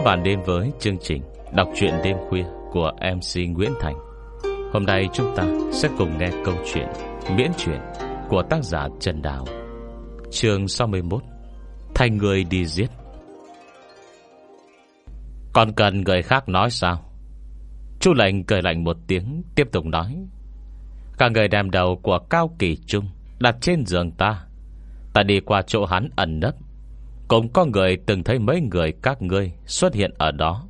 các bạn đến với chương trình Đọc truyện đêm khuya của MC Nguyễn Thành. Hôm nay chúng ta sẽ cùng nghe câu chuyện Miễn truyện của tác giả Trần Đào. Chương 61 Thành người đi giết. Còn cần người khác nói sao? Chu lệnh cười lạnh một tiếng, Tiếp tục nói. Cả người đem đầu của Cao Kỳ Trung Đặt trên giường ta. Ta đi qua chỗ hắn ẩn nấp cũng có người từng thấy mấy người các ngươi Xuất hiện ở đó.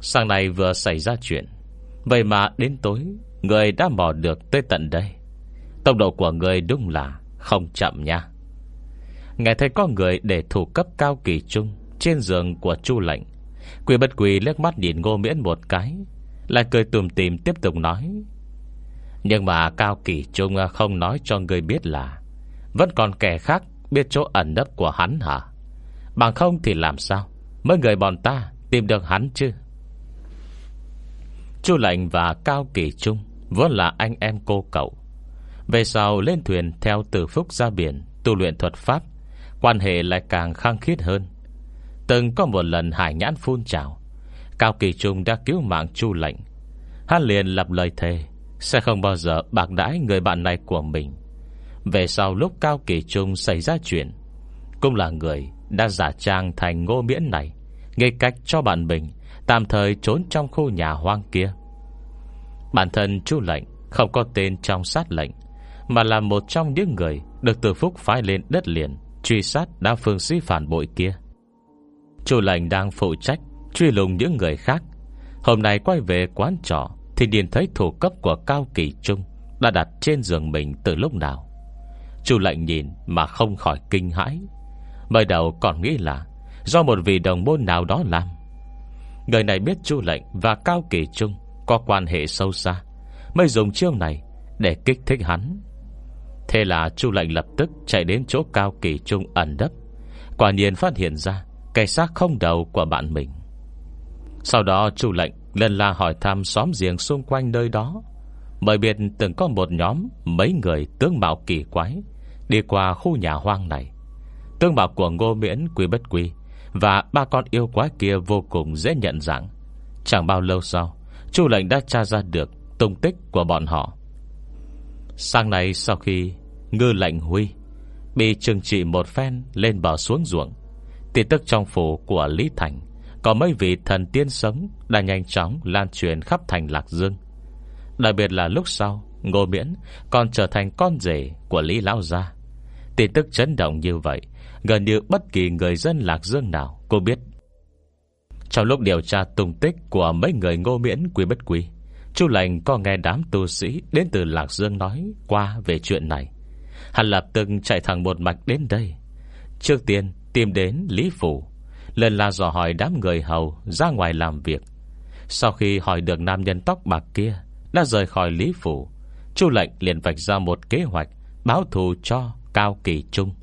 Sáng nay vừa xảy ra chuyện. Vậy mà đến tối, Người đã mò được tới tận đây. Tốc độ của người đúng là Không chậm nha. Nghe thấy có người để thủ cấp cao kỳ trung Trên giường của chu lệnh, Quỷ bất quỷ liếc mắt nhìn ngô miễn một cái, Lại cười tùm tìm tiếp tục nói. Nhưng mà cao kỳ trung không nói cho người biết là Vẫn còn kẻ khác Biết chỗ ẩn nấp của hắn hả? Bằng không thì làm sao? Mấy người bọn ta tìm được hắn chứ? Chu lệnh và Cao Kỳ Trung Vốn là anh em cô cậu. Về sau lên thuyền Theo từ phúc ra biển, Tu luyện thuật pháp, Quan hệ lại càng khăng khít hơn. Từng có một lần hải nhãn phun trào. Cao Kỳ Trung đã cứu mạng Chu lệnh. Hắn liền lập lời thề, Sẽ không bao giờ bạc đãi người bạn này của mình về sau lúc Cao Kỳ Trung xảy ra chuyện, Cũng là người đã giả trang thành ngô miễn này, nghe cách cho bạn mình Tạm thời trốn trong khu nhà hoang kia. Bản thân chu lệnh Không có tên trong sát lệnh, Mà là một trong những người Được từ phúc phái lên đất liền Truy sát đa phương sĩ phản bội kia. Chu lệnh đang phụ trách Truy lùng những người khác. Hôm nay quay về quán trọ Thì điền thấy thủ cấp của Cao Kỳ Trung Đã đặt trên giường mình từ lúc nào. Chu lệnh nhìn mà không khỏi kinh hãi. Mới đầu còn nghĩ là Do một vị đồng môn nào đó làm. Người này biết chu lệnh Và Cao Kỳ Trung Có quan hệ sâu xa, Mới dùng chiêu này để kích thích hắn. Thế là chu lệnh lập tức Chạy đến chỗ Cao Kỳ Trung ẩn đấp Quả nhiên phát hiện ra Cây xác không đầu của bạn mình. Sau đó chu lệnh lần la hỏi thăm xóm giềng xung quanh nơi đó Bởi biết từng có một nhóm Mấy người tướng mạo kỳ quái. Đi qua khu nhà hoang này. Tương bảo của ngô miễn quý bất quý, Và ba con yêu quái kia vô cùng dễ nhận dạng. Chẳng bao lâu sau, Chu lệnh đã tra ra được Tung tích của bọn họ. Sang này sau khi Ngư lệnh huy Bị trừng trị một phen lên bờ xuống ruộng Tin tức trong phủ của Lý Thành Có mấy vị thần tiên sống Đã nhanh chóng lan truyền khắp thành Lạc Dương. Đặc biệt là lúc sau, Ngô Miễn còn trở thành con rể của Lý Lão Gia. Tin tức chấn động như vậy, Gần như bất kỳ người dân Lạc Dương nào Cô biết. Trong lúc điều tra tung tích Của mấy người ngô miễn quý bất quý Chu lành có nghe đám tu sĩ Đến từ Lạc Dương nói qua về chuyện này. Hắn lập tức chạy thẳng một mạch đến đây. Trước tiên tìm đến Lý Phủ, Lần là dò hỏi đám người hầu Ra ngoài làm việc. Sau khi hỏi được nam nhân tóc bạc kia, Đã rời khỏi Lý Phủ, Chu lệnh liền vạch ra một kế hoạch Báo thù cho Cao Kỳ Trung.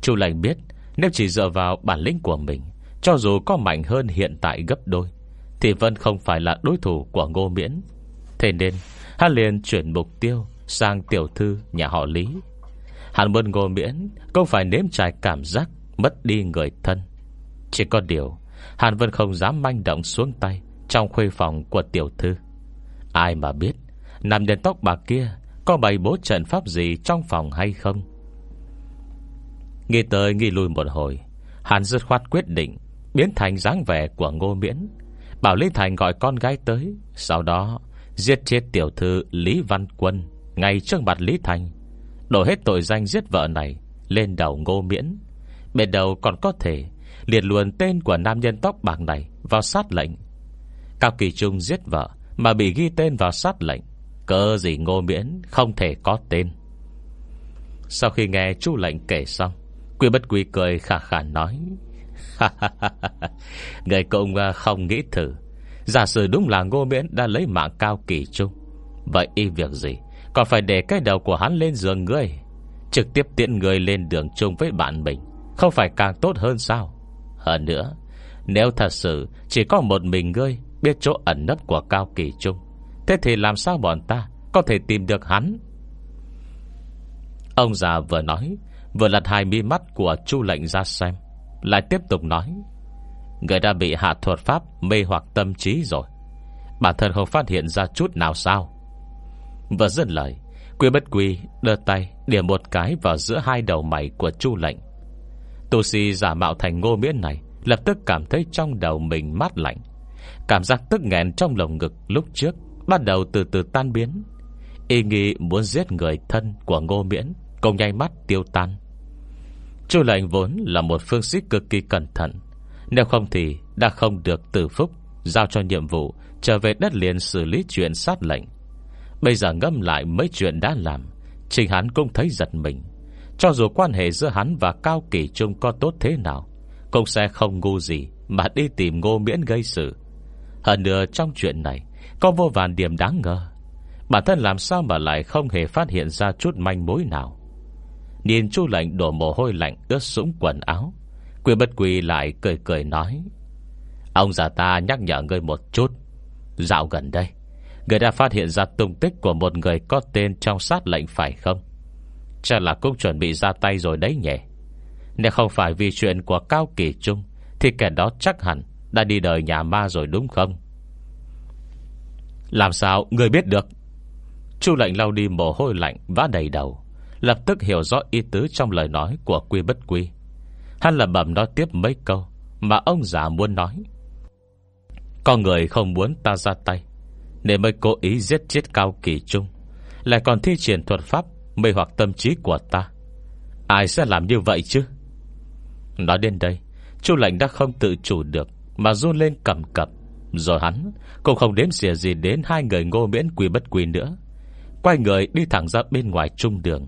Chu lành biết Nếu chỉ dựa vào bản lĩnh của mình, Cho dù có mạnh hơn hiện tại gấp đôi, Thì Vân không phải là đối thủ của Ngô Miễn. Thế nên, Hắn liền chuyển mục tiêu Sang tiểu thư nhà họ Lý. Hắn muốn Ngô Miễn không phải nếm trải cảm giác Mất đi người thân. Chỉ có điều Hàn Vân không dám manh động xuống tay Trong khuê phòng của tiểu thư. Ai mà biết nằm đến tóc bạc kia có bày bố trận pháp gì trong phòng hay không? Nghĩ tới nghi lui một hồi, Hàn dứt khoát quyết định Biến thành dáng vẻ của ngô miễn. Bảo Lý Thành gọi con gái tới, Sau đó giết chết tiểu thư Lý Văn Quân Ngay trước mặt Lý Thành. Đổ hết tội danh giết vợ này Lên đầu ngô miễn. Bên đầu còn có thể Liệt luôn tên của nam nhân tóc bạc này Vào sát lệnh. Cao Kỳ Trung giết vợ Mà bị ghi tên vào sát lệnh. Cơ gì ngô miễn Không thể có tên? Sau khi nghe chu lệnh kể xong, Quy bất quy cười khả khả nói Người cũng à, không nghĩ thử. Giả sử đúng là ngô miễn Đã lấy mạng cao kỳ trung Vậy y việc gì? Còn phải để cái đầu của hắn lên giường ngươi, Trực tiếp tiện người lên đường chung với bạn mình, Không phải càng tốt hơn sao? Hơn nữa, Nếu thật sự chỉ có một mình ngươi, Biết chỗ ẩn nấp của cao kỳ trung Thế thì làm sao bọn ta Có thể tìm được hắn? Ông già vừa nói, Vừa lật hai mi mắt của chu lệnh ra xem, Lại tiếp tục nói, Người đã bị hạ thuật pháp Mê hoặc tâm trí rồi. Bản thân không phát hiện ra chút nào sao? Vừa dứt lời, Quy bất quy đưa tay Điểm một cái vào giữa hai đầu mày của chu lệnh. Tu sĩ giả mạo thành ngô miễn này Lập tức cảm thấy trong đầu mình mát lạnh. Cảm giác tức nghẹn trong lồng ngực lúc trước Bắt đầu từ từ tan biến. Y nghĩ muốn giết người thân của ngô miễn Cùng nhanh mắt tiêu tan. Chu lệnh vốn là một phương sĩ cực kỳ cẩn thận, Nếu không thì đã không được tử phúc, Giao cho nhiệm vụ Trở về đất liền xử lý chuyện sát lệnh. Bây giờ ngâm lại mấy chuyện đã làm Trình hắn cũng thấy giật mình. Cho dù quan hệ giữa hắn và Cao Kỳ Trung có tốt thế nào, Cũng sẽ không ngu gì Mà đi tìm ngô miễn gây sự. Hơn nữa trong chuyện này có vô vàn điểm đáng ngờ. Bản thân làm sao mà lại không hề phát hiện ra chút manh mối nào? Nhìn chu lệnh đổ mồ hôi lạnh ướt sũng quần áo, Quyền bất quỳ lại cười cười nói, Ông già ta nhắc nhở ngươi một chút. Dạo gần đây Người đã phát hiện ra tung tích của một người có tên trong sát lệnh phải không? Chắc là cũng chuẩn bị ra tay rồi đấy nhỉ. Nếu không phải vì chuyện của Cao Kỳ Trung, Thì kẻ đó chắc hẳn Đã đi đời nhà ma rồi đúng không? Làm sao người biết được? Chu lệnh lau đi mồ hôi lạnh Vã đầy đầu, Lập tức hiểu rõ ý tứ trong lời nói của quy bất quy. Hắn là bẩm nói tiếp mấy câu Mà ông già muốn nói. Con người không muốn ta ra tay, Nên mới cố ý giết chết cao kỳ trung, Lại còn thi triển thuật pháp Mê hoặc tâm trí của ta. Ai sẽ làm như vậy chứ? Nói đến đây, Chu lệnh đã không tự chủ được Mà run lên cầm cập. Rồi hắn cũng không đếm xỉa gì đến Hai người ngô miễn quy bất quy nữa. Quay người đi thẳng ra bên ngoài trung đường.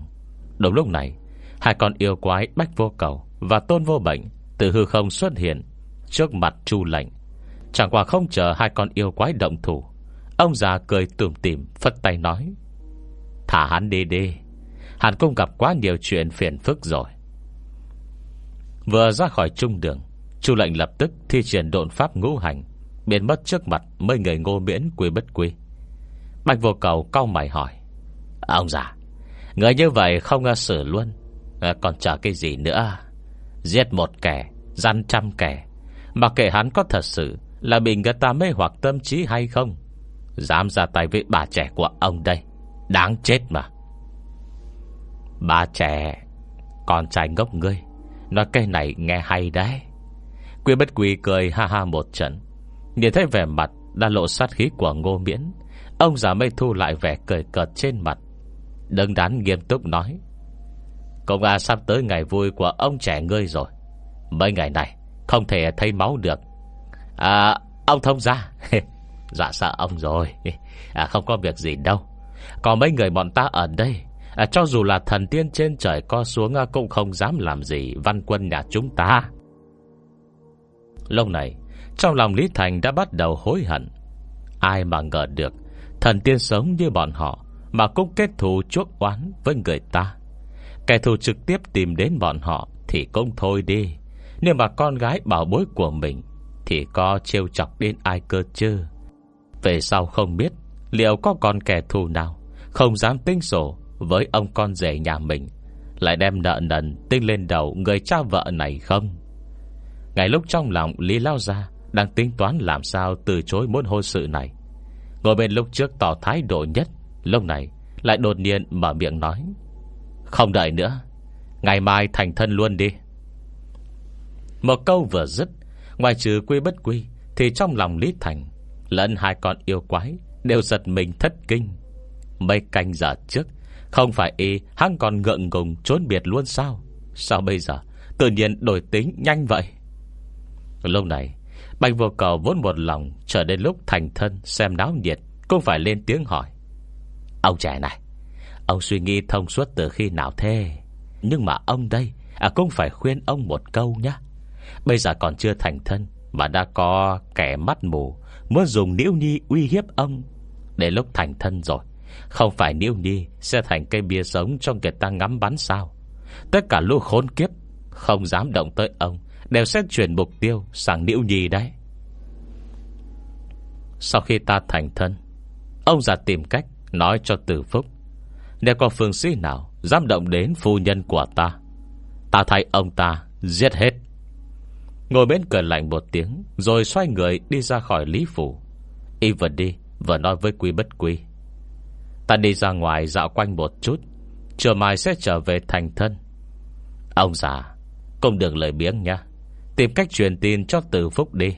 Đúng lúc này, Hai con yêu quái bách vô cầu Và tôn vô bệnh Từ hư không xuất hiện Trước mặt chu lệnh. Chẳng qua không chờ hai con yêu quái động thủ, Ông già cười tùm tìm Phất tay nói, Thả hắn đi đi, Hắn cũng gặp quá nhiều chuyện phiền phức rồi. Vừa ra khỏi trung đường, Chu lệnh lập tức thi triển độn pháp ngũ hành Biến mất trước mặt Mấy người ngô miễn quy bất quy Bạch vô cầu cau mày hỏi Ông già Người như vậy không xử luôn. À, Còn chờ cái gì nữa? Giết một kẻ Gian trăm kẻ Mà kể hắn có thật sự Là bị người ta mê hoặc tâm trí hay không? Dám ra tay với bà trẻ của ông đây Đáng chết mà. Bà trẻ Con trai ngốc ngươi Nói cái này nghe hay đấy. Quy bất quy cười ha ha một trận. Nhìn thấy vẻ mặt Đã lộ sát khí của ngô miễn Ông già mây thu lại vẻ cười cợt trên mặt Đứng đắn nghiêm túc nói Công à sắp tới ngày vui của ông trẻ ngươi rồi. Mấy ngày này Không thể thấy máu được. À ông thông ra Dạ sợ ông rồi? À, Không có việc gì đâu. Còn mấy người bọn ta ở đây. À, Cho dù là thần tiên trên trời co xuống à, Cũng không dám làm gì Văn quân nhà chúng ta. Lâu này trong lòng Lý Thành đã bắt đầu hối hận. Ai mà ngờ được, Thần tiên sống như bọn họ mà cũng kết thù chuốc oán với người ta. Kẻ thù trực tiếp tìm đến bọn họ Thì cũng thôi đi. Nhưng mà con gái bảo bối của mình Thì có trêu chọc đến ai cơ chứ? Về sau không biết Liệu có còn kẻ thù nào Không dám tinh sổ Với ông con rể nhà mình, Lại đem nợ nần tinh lên đầu Người cha vợ này không? Ngày lúc trong lòng Lý Lao ra. Đang tính toán làm sao từ chối môn hôn sự này. Ngồi bên lúc trước tỏ thái độ nhất, Lúc này lại đột nhiên mở miệng nói, Không đợi nữa, Ngày mai thành thân luôn đi. Một câu vừa dứt, Ngoài trừ quy bất quy Thì trong lòng Lý Thành, Lẫn hai con yêu quái Đều giật mình thất kinh. Mấy canh giờ trước, Không phải y hắn còn ngượng ngùng trốn biệt luôn sao? Sao bây giờ Tự nhiên đổi tính nhanh vậy? Lúc này Bạch vô cầu vốn một lòng Trở đến lúc thành thân xem náo nhiệt Cũng phải lên tiếng hỏi. Ông trẻ này Ông suy nghĩ thông suốt từ khi nào thế? Nhưng mà ông đây à, Cũng phải khuyên ông một câu nhé Bây giờ còn chưa thành thân Mà đã có kẻ mắt mù Muốn dùng Niễu Nhi uy hiếp ông Để lúc thành thân rồi Không phải Niễu Nhi sẽ thành cây bia sống Cho người ta ngắm bắn sao? Tất cả lũ khốn kiếp Không dám động tới ông Đều sẽ chuyển mục tiêu sang Niễu Nhi đấy. Sau khi ta thành thân, Ông già tìm cách Nói cho tử phúc Nếu có phương sĩ nào Dám động đến phu nhân của ta Ta thay ông ta giết hết. Ngồi bên cửa lạnh một tiếng, Rồi xoay người đi ra khỏi Lý Phủ. Y vừa đi, vừa nói với Quy Bất Quy, Ta đi ra ngoài dạo quanh một chút, Chiều mai sẽ trở về thành thân. Ông già, Không được lời biếng nha Tìm cách truyền tin cho từ phúc đi.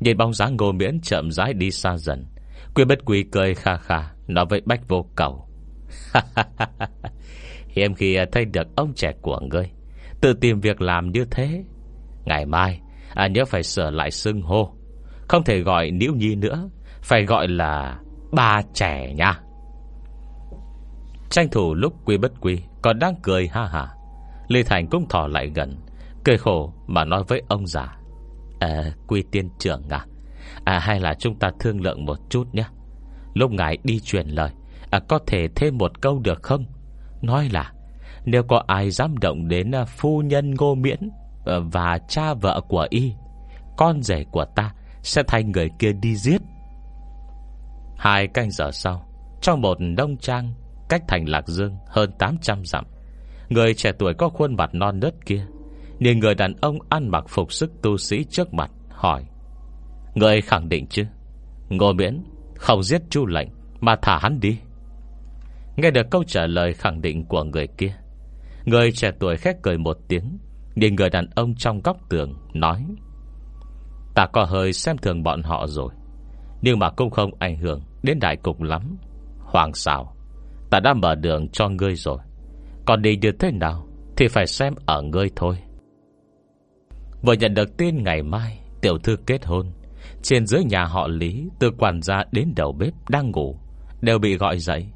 Nhìn bóng dáng ngô miễn chậm rãi đi xa dần. Quy bất quy cười kha kha Nói với bách vô cầu. Hiếm khi thấy được ông trẻ của ngươi. Tự tìm việc làm như thế. Ngày mai à, Nhớ phải sửa lại xưng hô. Không thể gọi Niễu Nhi nữa Phải gọi là Ba trẻ nha. Tranh thủ lúc quy bất quy Còn đang cười ha ha Lê Thành cũng thỏ lại gần. Cười khổ mà nói với ông già. À quy tiên trưởng à. À hay là chúng ta thương lượng một chút nhé. Lúc ngài đi truyền lời à, Có thể thêm một câu được không? Nói là Nếu có ai dám động đến à, phu nhân ngô miễn ờ, Và cha vợ của y Con rể của ta Sẽ thành người kia đi giết. Hai canh giờ sau Trong một đông trang Cách thành Lạc Dương hơn 800 dặm Người trẻ tuổi có khuôn mặt non nớt kia Nhìn người đàn ông ăn mặc phục sức tu sĩ trước mặt, Hỏi, Người khẳng định chứ? Ngô miễn không giết chu lệnh Mà thả hắn đi. Nghe được câu trả lời khẳng định của người kia, Người trẻ tuổi khét cười một tiếng, Nhìn người đàn ông trong góc tường, Nói, Ta có hơi xem thường bọn họ rồi, Nhưng mà cũng không ảnh hưởng Đến đại cục lắm. Hoàng xảo Ta đã mở đường cho ngươi rồi, Còn đi như thế nào Thì phải xem ở ngươi thôi. Vừa nhận được tin ngày mai, Tiểu thư kết hôn. Trên dưới nhà họ Lý, Từ quản gia đến đầu bếp đang ngủ, Đều bị gọi dậy.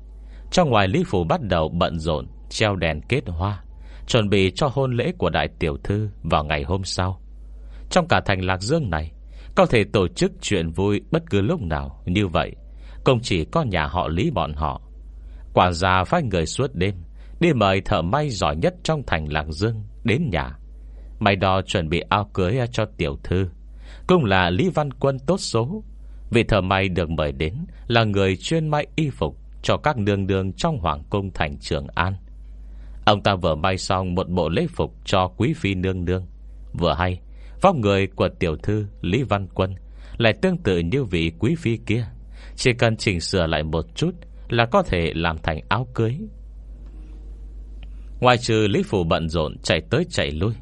Trong ngoài Lý Phủ bắt đầu bận rộn, Treo đèn kết hoa, Chuẩn bị cho hôn lễ của đại tiểu thư Vào ngày hôm sau. Trong cả thành Lạc Dương này, Có thể tổ chức chuyện vui bất cứ lúc nào Như vậy, Không chỉ có nhà họ Lý bọn họ. Quản gia phái người suốt đêm, Đi mời thợ may giỏi nhất trong thành Lạc Dương Đến nhà. Mày đò chuẩn bị áo cưới cho tiểu thư. Cũng là Lý Văn Quân tốt số. Vị thợ may được mời đến Là người chuyên may y phục Cho các nương nương trong Hoàng cung thành Trường An. Ông ta vừa may xong Một bộ lễ phục cho quý phi nương nương. Vừa hay, Vóc người của tiểu thư Lý Văn Quân Lại tương tự như vị quý phi kia. Chỉ cần chỉnh sửa lại một chút Là có thể làm thành áo cưới. Ngoài trừ Lý Phủ bận rộn chạy tới chạy lui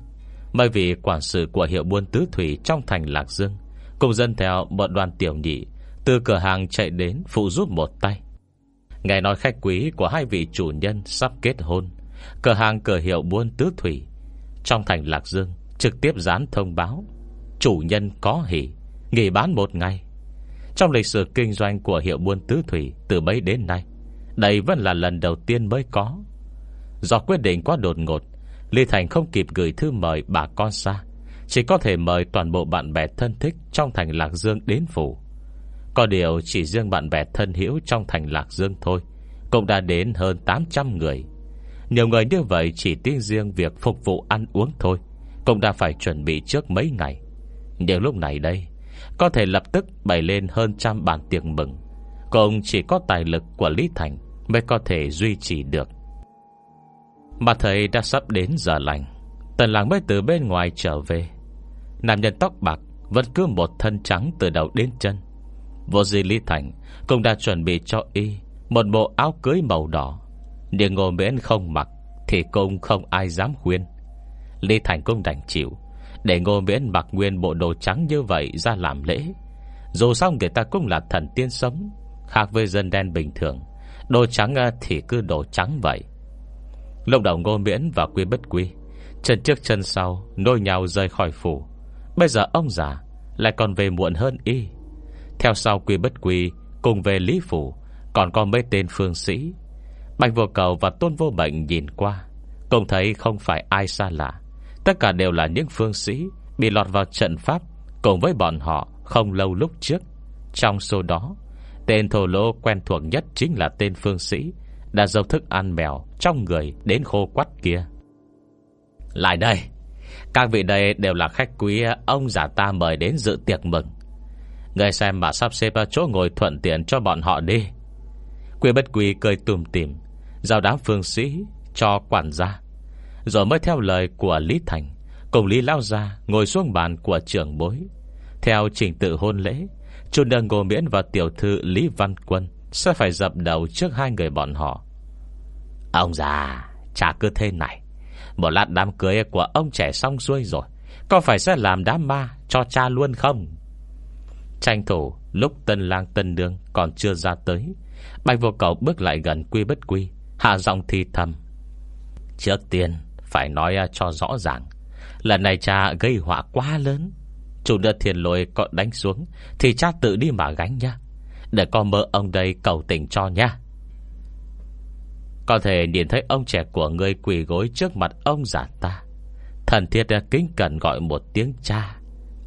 bởi vì quản sự của hiệu buôn tứ thủy Trong thành Lạc Dương, Cùng dân theo một đoàn tiểu nhị, Từ cửa hàng chạy đến phụ giúp một tay. Nghe nói khách quý của hai vị chủ nhân Sắp kết hôn, Cửa hàng cửa hiệu buôn tứ thủy Trong thành Lạc Dương Trực tiếp dán thông báo, Chủ nhân có hỷ, Nghỉ bán một ngày. Trong lịch sử kinh doanh của hiệu buôn tứ thủy Từ bấy đến nay, Đây vẫn là lần đầu tiên mới có. Do quyết định quá đột ngột Lê Thành không kịp gửi thư mời bà con xa Chỉ có thể mời toàn bộ bạn bè thân thích Trong thành Lạc Dương đến phủ. Có điều chỉ riêng bạn bè thân hữu Trong thành Lạc Dương thôi, Cũng đã đến hơn 800 người. Nhiều người như vậy chỉ tin riêng Việc phục vụ ăn uống thôi, Cũng đã phải chuẩn bị trước mấy ngày. Nhưng lúc này đây, Có thể lập tức bày lên hơn trăm bàn tiệc mừng, Cũng chỉ có tài lực của Lý Thành Mới có thể duy trì được mà thầy đã sắp đến giờ lành. Tần làng mới từ bên ngoài trở về. Nam nhân tóc bạc Vẫn cứ một thân trắng từ đầu đến chân. Vô di Lý Thành Cũng đã chuẩn bị cho y Một bộ áo cưới màu đỏ. Nhưng ngô miễn không mặc Thì cũng không ai dám khuyên. Lý Thành cũng đành chịu, Để ngô miễn mặc nguyên bộ đồ trắng như vậy Ra làm lễ. Dù sao người ta cũng là thần tiên sống, Khác với dân đen bình thường. Đồ trắng à, thì cứ đồ trắng vậy. Lúc đầu ngô miễn và quy bất quy Chân trước chân sau Nôi nhau rời khỏi phủ. Bây giờ ông già lại còn về muộn hơn y. Theo sau quy bất quy Cùng về Lý Phủ, Còn có mấy tên phương sĩ. Bạch vô cầu và tôn vô bệnh nhìn qua, Cũng thấy không phải ai xa lạ. Tất cả đều là những phương sĩ Bị lọt vào trận pháp Cùng với bọn họ không lâu lúc trước. Trong số đó, Tên thổ lô quen thuộc nhất chính là tên phương sĩ đã dâu thức ăn mèo Trong người đến khô quắt kia. Lại đây, Các vị đây đều là khách quý Ông giả ta mời đến dự tiệc mừng. Người xem mà sắp xếp chỗ ngồi thuận tiện cho bọn họ đi. Quy bất quy cười tùm tìm, Giao đám phương sĩ Cho quản gia, Rồi mới theo lời của Lý Thành Cùng Lý lao ra Ngồi xuống bàn của trưởng bối. Theo trình tự hôn lễ Chu nương Ngô Miễn và tiểu thư Lý Văn Quân sẽ phải dập đầu trước hai người bọn họ. Ông già Chả cứ thế này. Một lát đám cưới của ông trẻ xong xuôi rồi, Có phải sẽ làm đám ma Cho cha luôn không? Tranh thủ, lúc tân lang tân nương Còn chưa ra tới, Bạch vô cầu bước lại gần quy bất quy, Hạ giọng thi thầm. Trước tiên, phải nói cho rõ ràng, Lần này cha gây họa quá lớn. Chủ đưa thiền lôi có đánh xuống, Thì cha tự đi mà gánh nha để con mơ ông đây cầu tình cho nha Có thể nhìn thấy ông trẻ của người quỳ gối trước mặt ông giả ta. Thần thiết kính cần gọi một tiếng cha.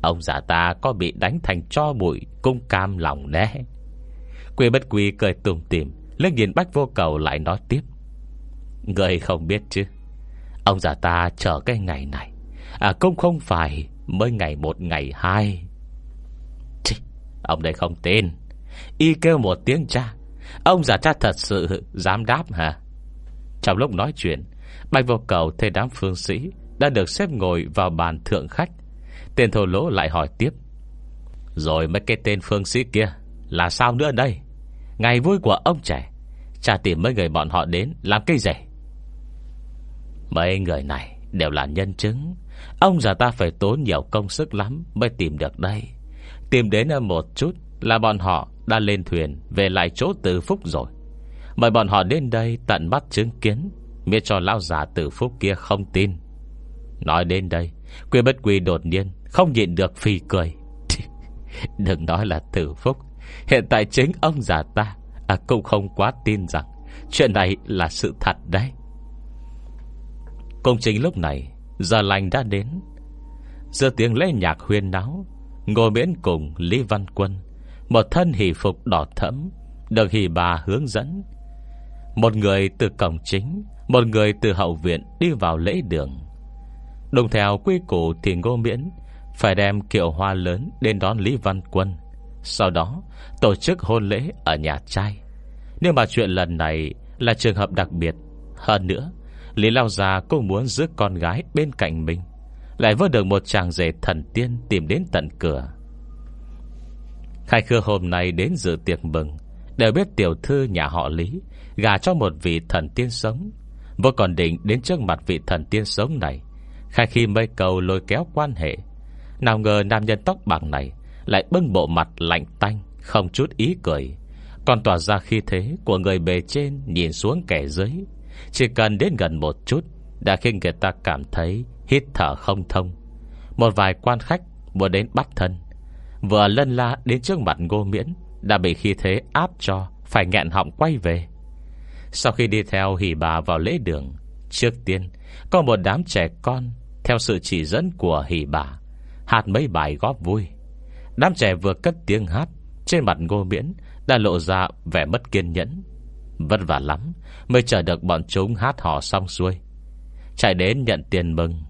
Ông giả ta có bị đánh thành cho bụi Cung cam lòng nè Quỳ bất quỳ cười tùm tìm Lên nhìn bách vô cầu lại nói tiếp. Người không biết chứ? Ông già ta chờ cái ngày này. À cũng không phải Mới ngày một ngày hai. Chị, Ông đây không tin. Y kêu một tiếng cha. Ông già cha thật sự dám đáp hả? Trong lúc nói chuyện, Bạch vô cầu thấy đám phương sĩ Đã được xếp ngồi vào bàn thượng khách. Tên thổ lỗ lại hỏi tiếp. Rồi mấy cái tên phương sĩ kia Là sao nữa đây? Ngày vui của ông trẻ. Cha tìm mấy người bọn họ đến Làm cái gì? Mấy người này đều là nhân chứng. Ông già ta phải tốn nhiều công sức lắm Mới tìm được đây. Tìm đến một chút là bọn họ Đã lên thuyền về lại chỗ tử phúc rồi. Mời bọn họ đến đây Tận mắt chứng kiến Miết cho lão già tử phúc kia không tin. Nói đến đây Quy bất quy đột nhiên Không nhịn được phi cười. Đừng nói là tử phúc Hiện tại chính ông già ta à, Cũng không quá tin rằng Chuyện này là sự thật đấy. Công trình lúc này Giờ lành đã đến. Giờ tiếng lễ nhạc huyên náo Ngồi miễn cùng Lý Văn Quân một thân hỷ phục đỏ thẫm, Được hỷ bà hướng dẫn. Một người từ cổng chính, Một người từ hậu viện đi vào lễ đường. Đồng theo quy củ thì ngô miễn Phải đem kiệu hoa lớn Đến đón Lý Văn Quân. Sau đó, tổ chức hôn lễ ở nhà trai. Nhưng mà chuyện lần này Là trường hợp đặc biệt. Hơn nữa, Lý Lao Gia cũng muốn giữ con gái bên cạnh mình. Lại vớt được một chàng rể thần tiên Tìm đến tận cửa. Khai khưa hôm nay đến dự tiệc mừng, Đều biết tiểu thư nhà họ Lý Gà cho một vị thần tiên sống. Vô còn định đến trước mặt vị thần tiên sống này, Khai khi mây cầu lôi kéo quan hệ. Nào ngờ nam nhân tóc bạc này Lại bưng bộ mặt lạnh tanh, Không chút ý cười. Còn tỏa ra khi thế của người bề trên Nhìn xuống kẻ dưới. Chỉ cần đến gần một chút, Đã khiến người ta cảm thấy Hít thở không thông. Một vài quan khách vừa đến bắt thân Vừa lân la đến trước mặt ngô miễn, Đã bị khi thế áp cho, Phải nghẹn họng quay về. Sau khi đi theo hỷ bà vào lễ đường, Trước tiên, Có một đám trẻ con, Theo sự chỉ dẫn của hỷ bà, Hát mấy bài góp vui. Đám trẻ vừa cất tiếng hát, Trên mặt ngô miễn Đã lộ ra vẻ mất kiên nhẫn. Vất vả lắm, Mới chờ được bọn chúng hát hò xong xuôi. Chạy đến nhận tiền mừng,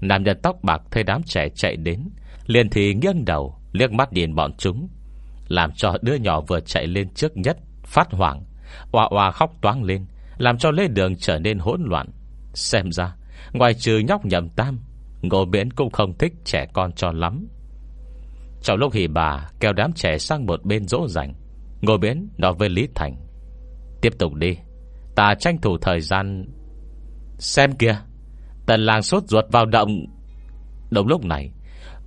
Nam nhân tóc bạc thấy đám trẻ chạy đến, Liền thì nghiêng đầu Liếc mắt nhìn bọn chúng, Làm cho đứa nhỏ vừa chạy lên trước nhất Phát hoảng Oà oà khóc toáng lên, Làm cho lê đường trở nên hỗn loạn. Xem ra, Ngoài trừ nhóc nhầm tam, Ngô miễn cũng không thích trẻ con cho lắm. Trong lúc hỉ bà Kéo đám trẻ sang một bên dỗ dành, Ngô miễn nói với Lý Thành, Tiếp tục đi, Ta tranh thủ thời gian Xem kìa. Tần làng sốt ruột vào động. Đồng lúc này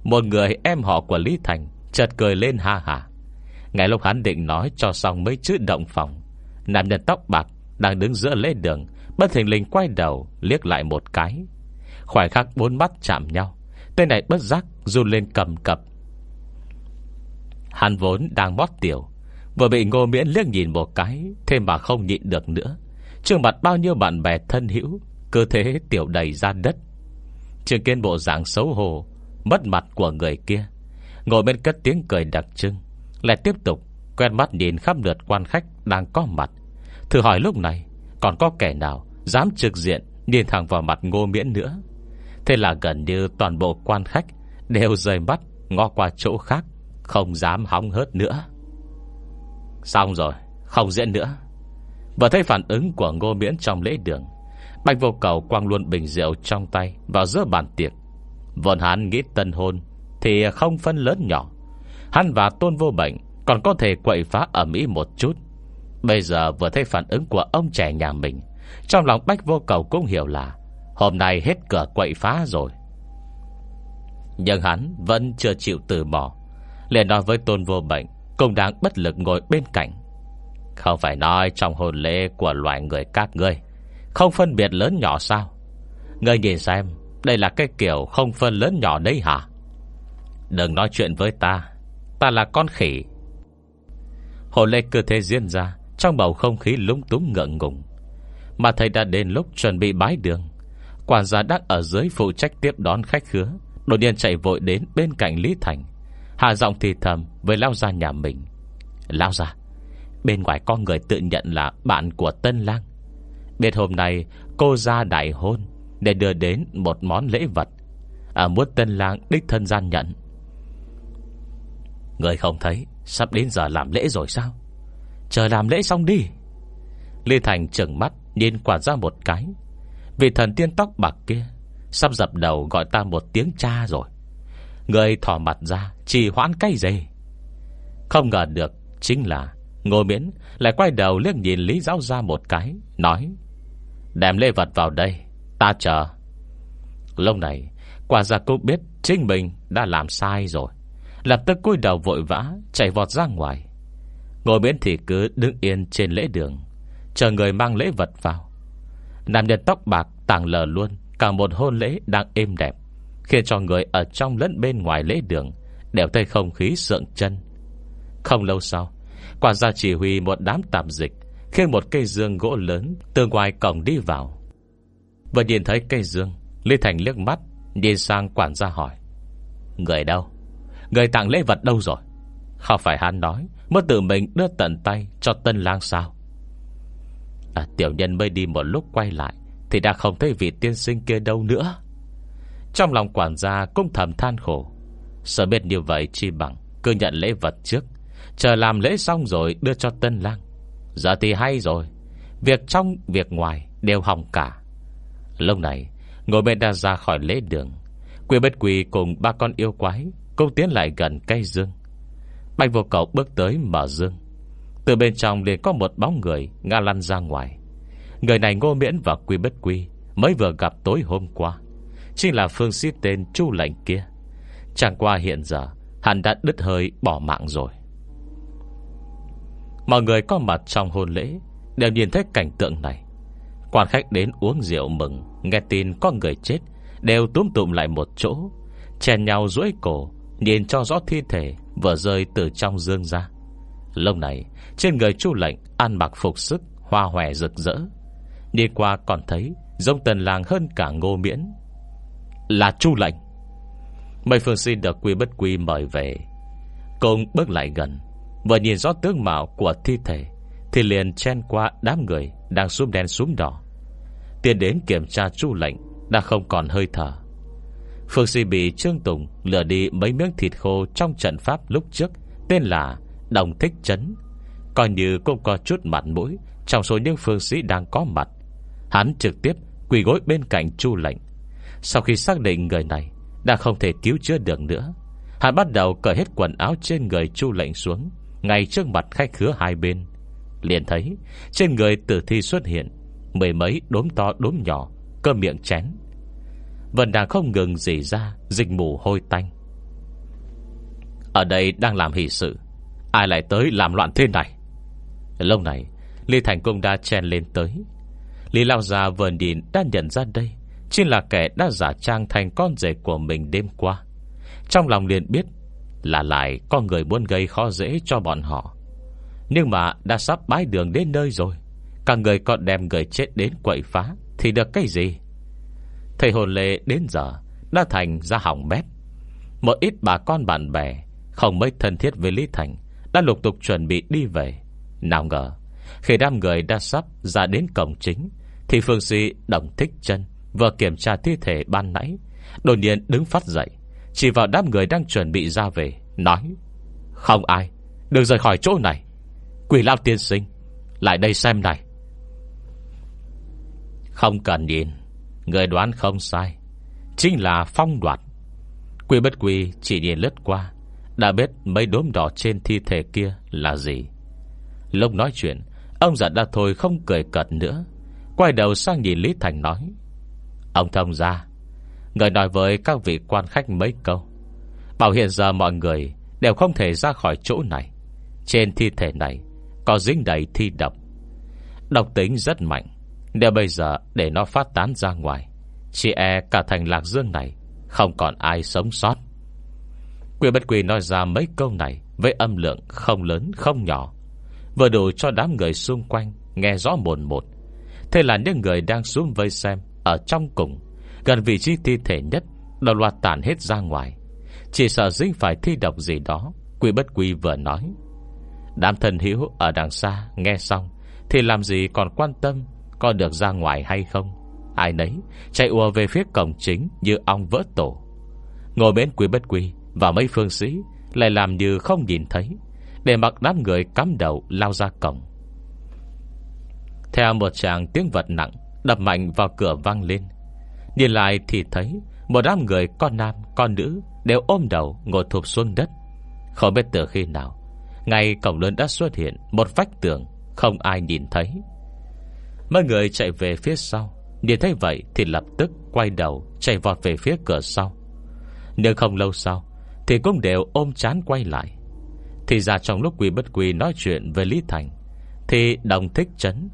một người em họ của Lý Thành Chợt cười lên ha hả Ngay lúc hắn định nói cho xong mấy chữ động phòng, Nam nhân tóc bạc Đang đứng giữa lễ đường, Bất thình lình quay đầu liếc lại một cái. Khoảnh khắc bốn mắt chạm nhau, Tên này bất giác run lên cầm cập. Hắn vốn đang mót tiểu, Vừa bị ngô miễn liếc nhìn một cái, Thêm mà không nhịn được nữa. Trường mặt bao nhiêu bạn bè thân hữu Cơ thế tiểu đầy ra đất. Trường kiên bộ dạng xấu hổ Mất mặt của người kia. Ngồi bên cất tiếng cười đặc trưng, Lại tiếp tục quen mắt nhìn khắp lượt quan khách Đang có mặt. Thử hỏi lúc này, Còn có kẻ nào Dám trực diện Nhìn thẳng vào mặt ngô miễn nữa? Thế là gần như toàn bộ quan khách Đều rời mắt, Ngó qua chỗ khác, Không dám hóng hớt nữa. Xong rồi, Không diễn nữa. Và thấy phản ứng của ngô miễn trong lễ đường, Bạch vô cầu quang luôn bình rượu trong tay Vào giữa bàn tiệc. Vốn hắn nghĩ tân hôn Thì không phân lớn nhỏ. Hắn và tôn vô bệnh Còn có thể quậy phá ở Mỹ một chút. Bây giờ vừa thấy phản ứng của ông trẻ nhà mình, Trong lòng Bách vô cầu cũng hiểu là Hôm nay hết cửa quậy phá rồi. Nhưng hắn vẫn chưa chịu từ bỏ, liền nói với tôn vô bệnh Cũng đang bất lực ngồi bên cạnh. Không phải nói trong hôn lễ Của loại người các ngươi Không phân biệt lớn nhỏ sao? Ngươi nhìn xem đây là cái kiểu không phân lớn nhỏ đấy hả? Đừng nói chuyện với ta. Ta là con khỉ. Hồn lê cơ thế diễn ra, Trong bầu không khí lúng túng ngượng ngùng. Mà thầy đã đến lúc chuẩn bị bái đường. Quản gia đang ở dưới phụ trách tiếp đón khách khứa, Đột nhiên chạy vội đến bên cạnh Lý Thành. Hạ giọng thì thầm với lao ra nhà mình. Lao ra Bên ngoài có người tự nhận là bạn của Tân Lang. Biết hôm nay cô ra đại hôn để đưa đến một món lễ vật À muốn Tân Lang đích thân gian nhận. Người không thấy, Sắp đến giờ làm lễ rồi sao? Chờ làm lễ xong đi. Lê Thành trừng mắt, Nhìn quản ra một cái. Vì thần tiên tóc bạc kia, Sắp dập đầu gọi ta một tiếng cha rồi. Người thỏ mặt ra Chỉ hoãn cái gì? Không ngờ được, Chính là Ngô Miễn lại quay đầu liếc nhìn Lý Giáo ra một cái, Nói, Đem lễ vật vào đây. Ta chờ. Lúc này, Quả ra cũng biết Chính mình đã làm sai rồi. Lập tức cúi đầu vội vã, Chạy vọt ra ngoài. Ngồi miễn thì cứ đứng yên trên lễ đường, Chờ người mang lễ vật vào. Nam nhân tóc bạc tàng lờ luôn, Cả một hôn lễ đang êm đẹp, Khiến cho người ở trong lẫn bên ngoài lễ đường Đều thấy không khí sượng chân. Không lâu sau, quả gia chỉ huy một đám tạm dịch Khi một cây dương gỗ lớn Từ ngoài cổng đi vào. Vừa nhìn thấy cây dương Lê Thành liếc mắt Nhìn sang quản gia hỏi. Người đâu? Người tặng lễ vật đâu rồi? Không phải hắn nói Mới tự mình đưa tận tay cho tân lang sao? À, Tiểu nhân mới đi một lúc quay lại Thì đã không thấy vị tiên sinh kia đâu nữa. Trong lòng quản gia cũng thầm than khổ. Sợ biết như vậy chi bằng Cứ nhận lễ vật trước Chờ làm lễ xong rồi đưa cho tân lang. Giờ thì hay rồi Việc trong việc ngoài đều hỏng cả. Lúc này, Ngồi bên đã ra khỏi lễ đường. Quỷ bất quỷ cùng ba con yêu quái Cũng tiến lại gần cây dương. Bạch vô cầu bước tới mở dương. Từ bên trong liền có một bóng người Ngã lăn ra ngoài. Người này ngô miễn và quy bất quy Mới vừa gặp tối hôm qua. Chính là phương sĩ tên Chu lệnh kia. Chẳng qua hiện giờ, Hắn đã đứt hơi bỏ mạng rồi. Mọi người có mặt trong hôn lễ, Đều nhìn thấy cảnh tượng này. Quan khách đến uống rượu mừng, Nghe tin có người chết, Đều túm tụm lại một chỗ, Chèn nhau duỗi cổ, Nhìn cho rõ thi thể Vừa rơi từ trong dương ra. Lâu này, trên người chu lệnh Ăn mặc phục sức, Hoa hòe rực rỡ. Đi qua còn thấy dông tần làng hơn cả ngô miễn. Là chu lệnh. Mấy phương xin được quy bất quy mời về. Cùng bước lại gần, Vừa nhìn rõ tướng mạo của thi thể. Thì liền chen qua đám người Đang xuống đen xuống đỏ. Tiến đến kiểm tra chu lệnh, Đã không còn hơi thở. Phương sĩ bị Trương Tùng lừa đi mấy miếng thịt khô trong trận pháp lúc trước, Tên là Đồng Thích Trấn Coi như cũng có chút mặt mũi Trong số những phương sĩ đang có mặt. Hắn trực tiếp quỳ gối bên cạnh chu lệnh. Sau khi xác định người này Đã không thể cứu chữa được nữa, Hắn bắt đầu cởi hết quần áo trên người chu lệnh xuống, Ngay trước mặt khách khứa hai bên. Liền thấy Trên người tử thi xuất hiện Mười mấy đốm to đốm nhỏ, Cơ miệng chén. Vẫn đang không ngừng dỉ ra Dịch mù hôi tanh. Ở đây đang làm hỷ sự, Ai lại tới làm loạn thế này? Lâu này, Lý Thành công đã chen lên tới. Lý Lao Già vừa nhìn đã nhận ra đây Chính là kẻ đã giả trang thành con rể của mình đêm qua. Trong lòng liền biết Là lại có người muốn gây khó dễ cho bọn họ. Nhưng mà đã sắp bái đường đến nơi rồi. Cả người còn đem người chết đến quậy phá, Thì được cái gì? Thầy hồn lệ đến giờ Đã thành ra hỏng bét. Một ít bà con bạn bè, Không mấy thân thiết với Lý Thành, Đã lục tục chuẩn bị đi về. Nào ngờ, Khi đám người đã sắp ra đến cổng chính, Thì Phương Sĩ đồng thích chân, Vừa kiểm tra thi thể ban nãy, Đột nhiên đứng phát dậy, Chỉ vào đám người đang chuẩn bị ra về, Nói, Không ai Đừng rời khỏi chỗ này. Quỷ lao tiên sinh, Lại đây xem này. Không cần nhìn, Người đoán không sai. Chính là phong đoạt. Quy bất quy chỉ nhìn lướt qua, Đã biết mấy đốm đỏ trên thi thể kia là gì. Lúc nói chuyện, Ông già đã thôi không cười cợt nữa, Quay đầu sang nhìn Lý Thành nói. Ông thông ra Người nói với các vị quan khách mấy câu. Bảo hiện giờ mọi người Đều không thể ra khỏi chỗ này. Trên thi thể này có dính đầy thi độc. Độc tính rất mạnh Nếu bây giờ để nó phát tán ra ngoài, Chỉ e cả thành lạc dương này Không còn ai sống sót. Quy bất quy nói ra mấy câu này Với âm lượng không lớn, không nhỏ, Vừa đủ cho đám người xung quanh Nghe rõ mồn một. Thế là những người đang xuống vây xem Ở trong cùng, Gần vị trí thi thể nhất, Đồng loạt tản hết ra ngoài. Chỉ sợ dính phải thi độc gì đó, Quy bất quy vừa nói. Đám thần hiếu ở đằng xa nghe xong, Thì làm gì còn quan tâm Có được ra ngoài hay không? Ai nấy chạy ùa về phía cổng chính Như ong vỡ tổ. Ngồi bên quý bất quý Và mấy phương sĩ Lại làm như không nhìn thấy, Để mặc đám người cắm đầu lao ra cổng. Theo một chàng tiếng vật nặng Đập mạnh vào cửa vang lên. Nhìn lại thì thấy Một đám người con nam, con nữ Đều ôm đầu ngồi thụp xuống đất. Không biết từ khi nào ngay cổng lớn đã xuất hiện Một vách tường, không ai nhìn thấy. Mấy người chạy về phía sau, Nhìn thấy vậy thì lập tức Quay đầu chạy vọt về phía cửa sau. Nhưng không lâu sau Thì cũng đều ôm chán quay lại. Thì ra trong lúc Quỳ Bất Quỳ nói chuyện về Lý Thành, Thì đồng thích chấn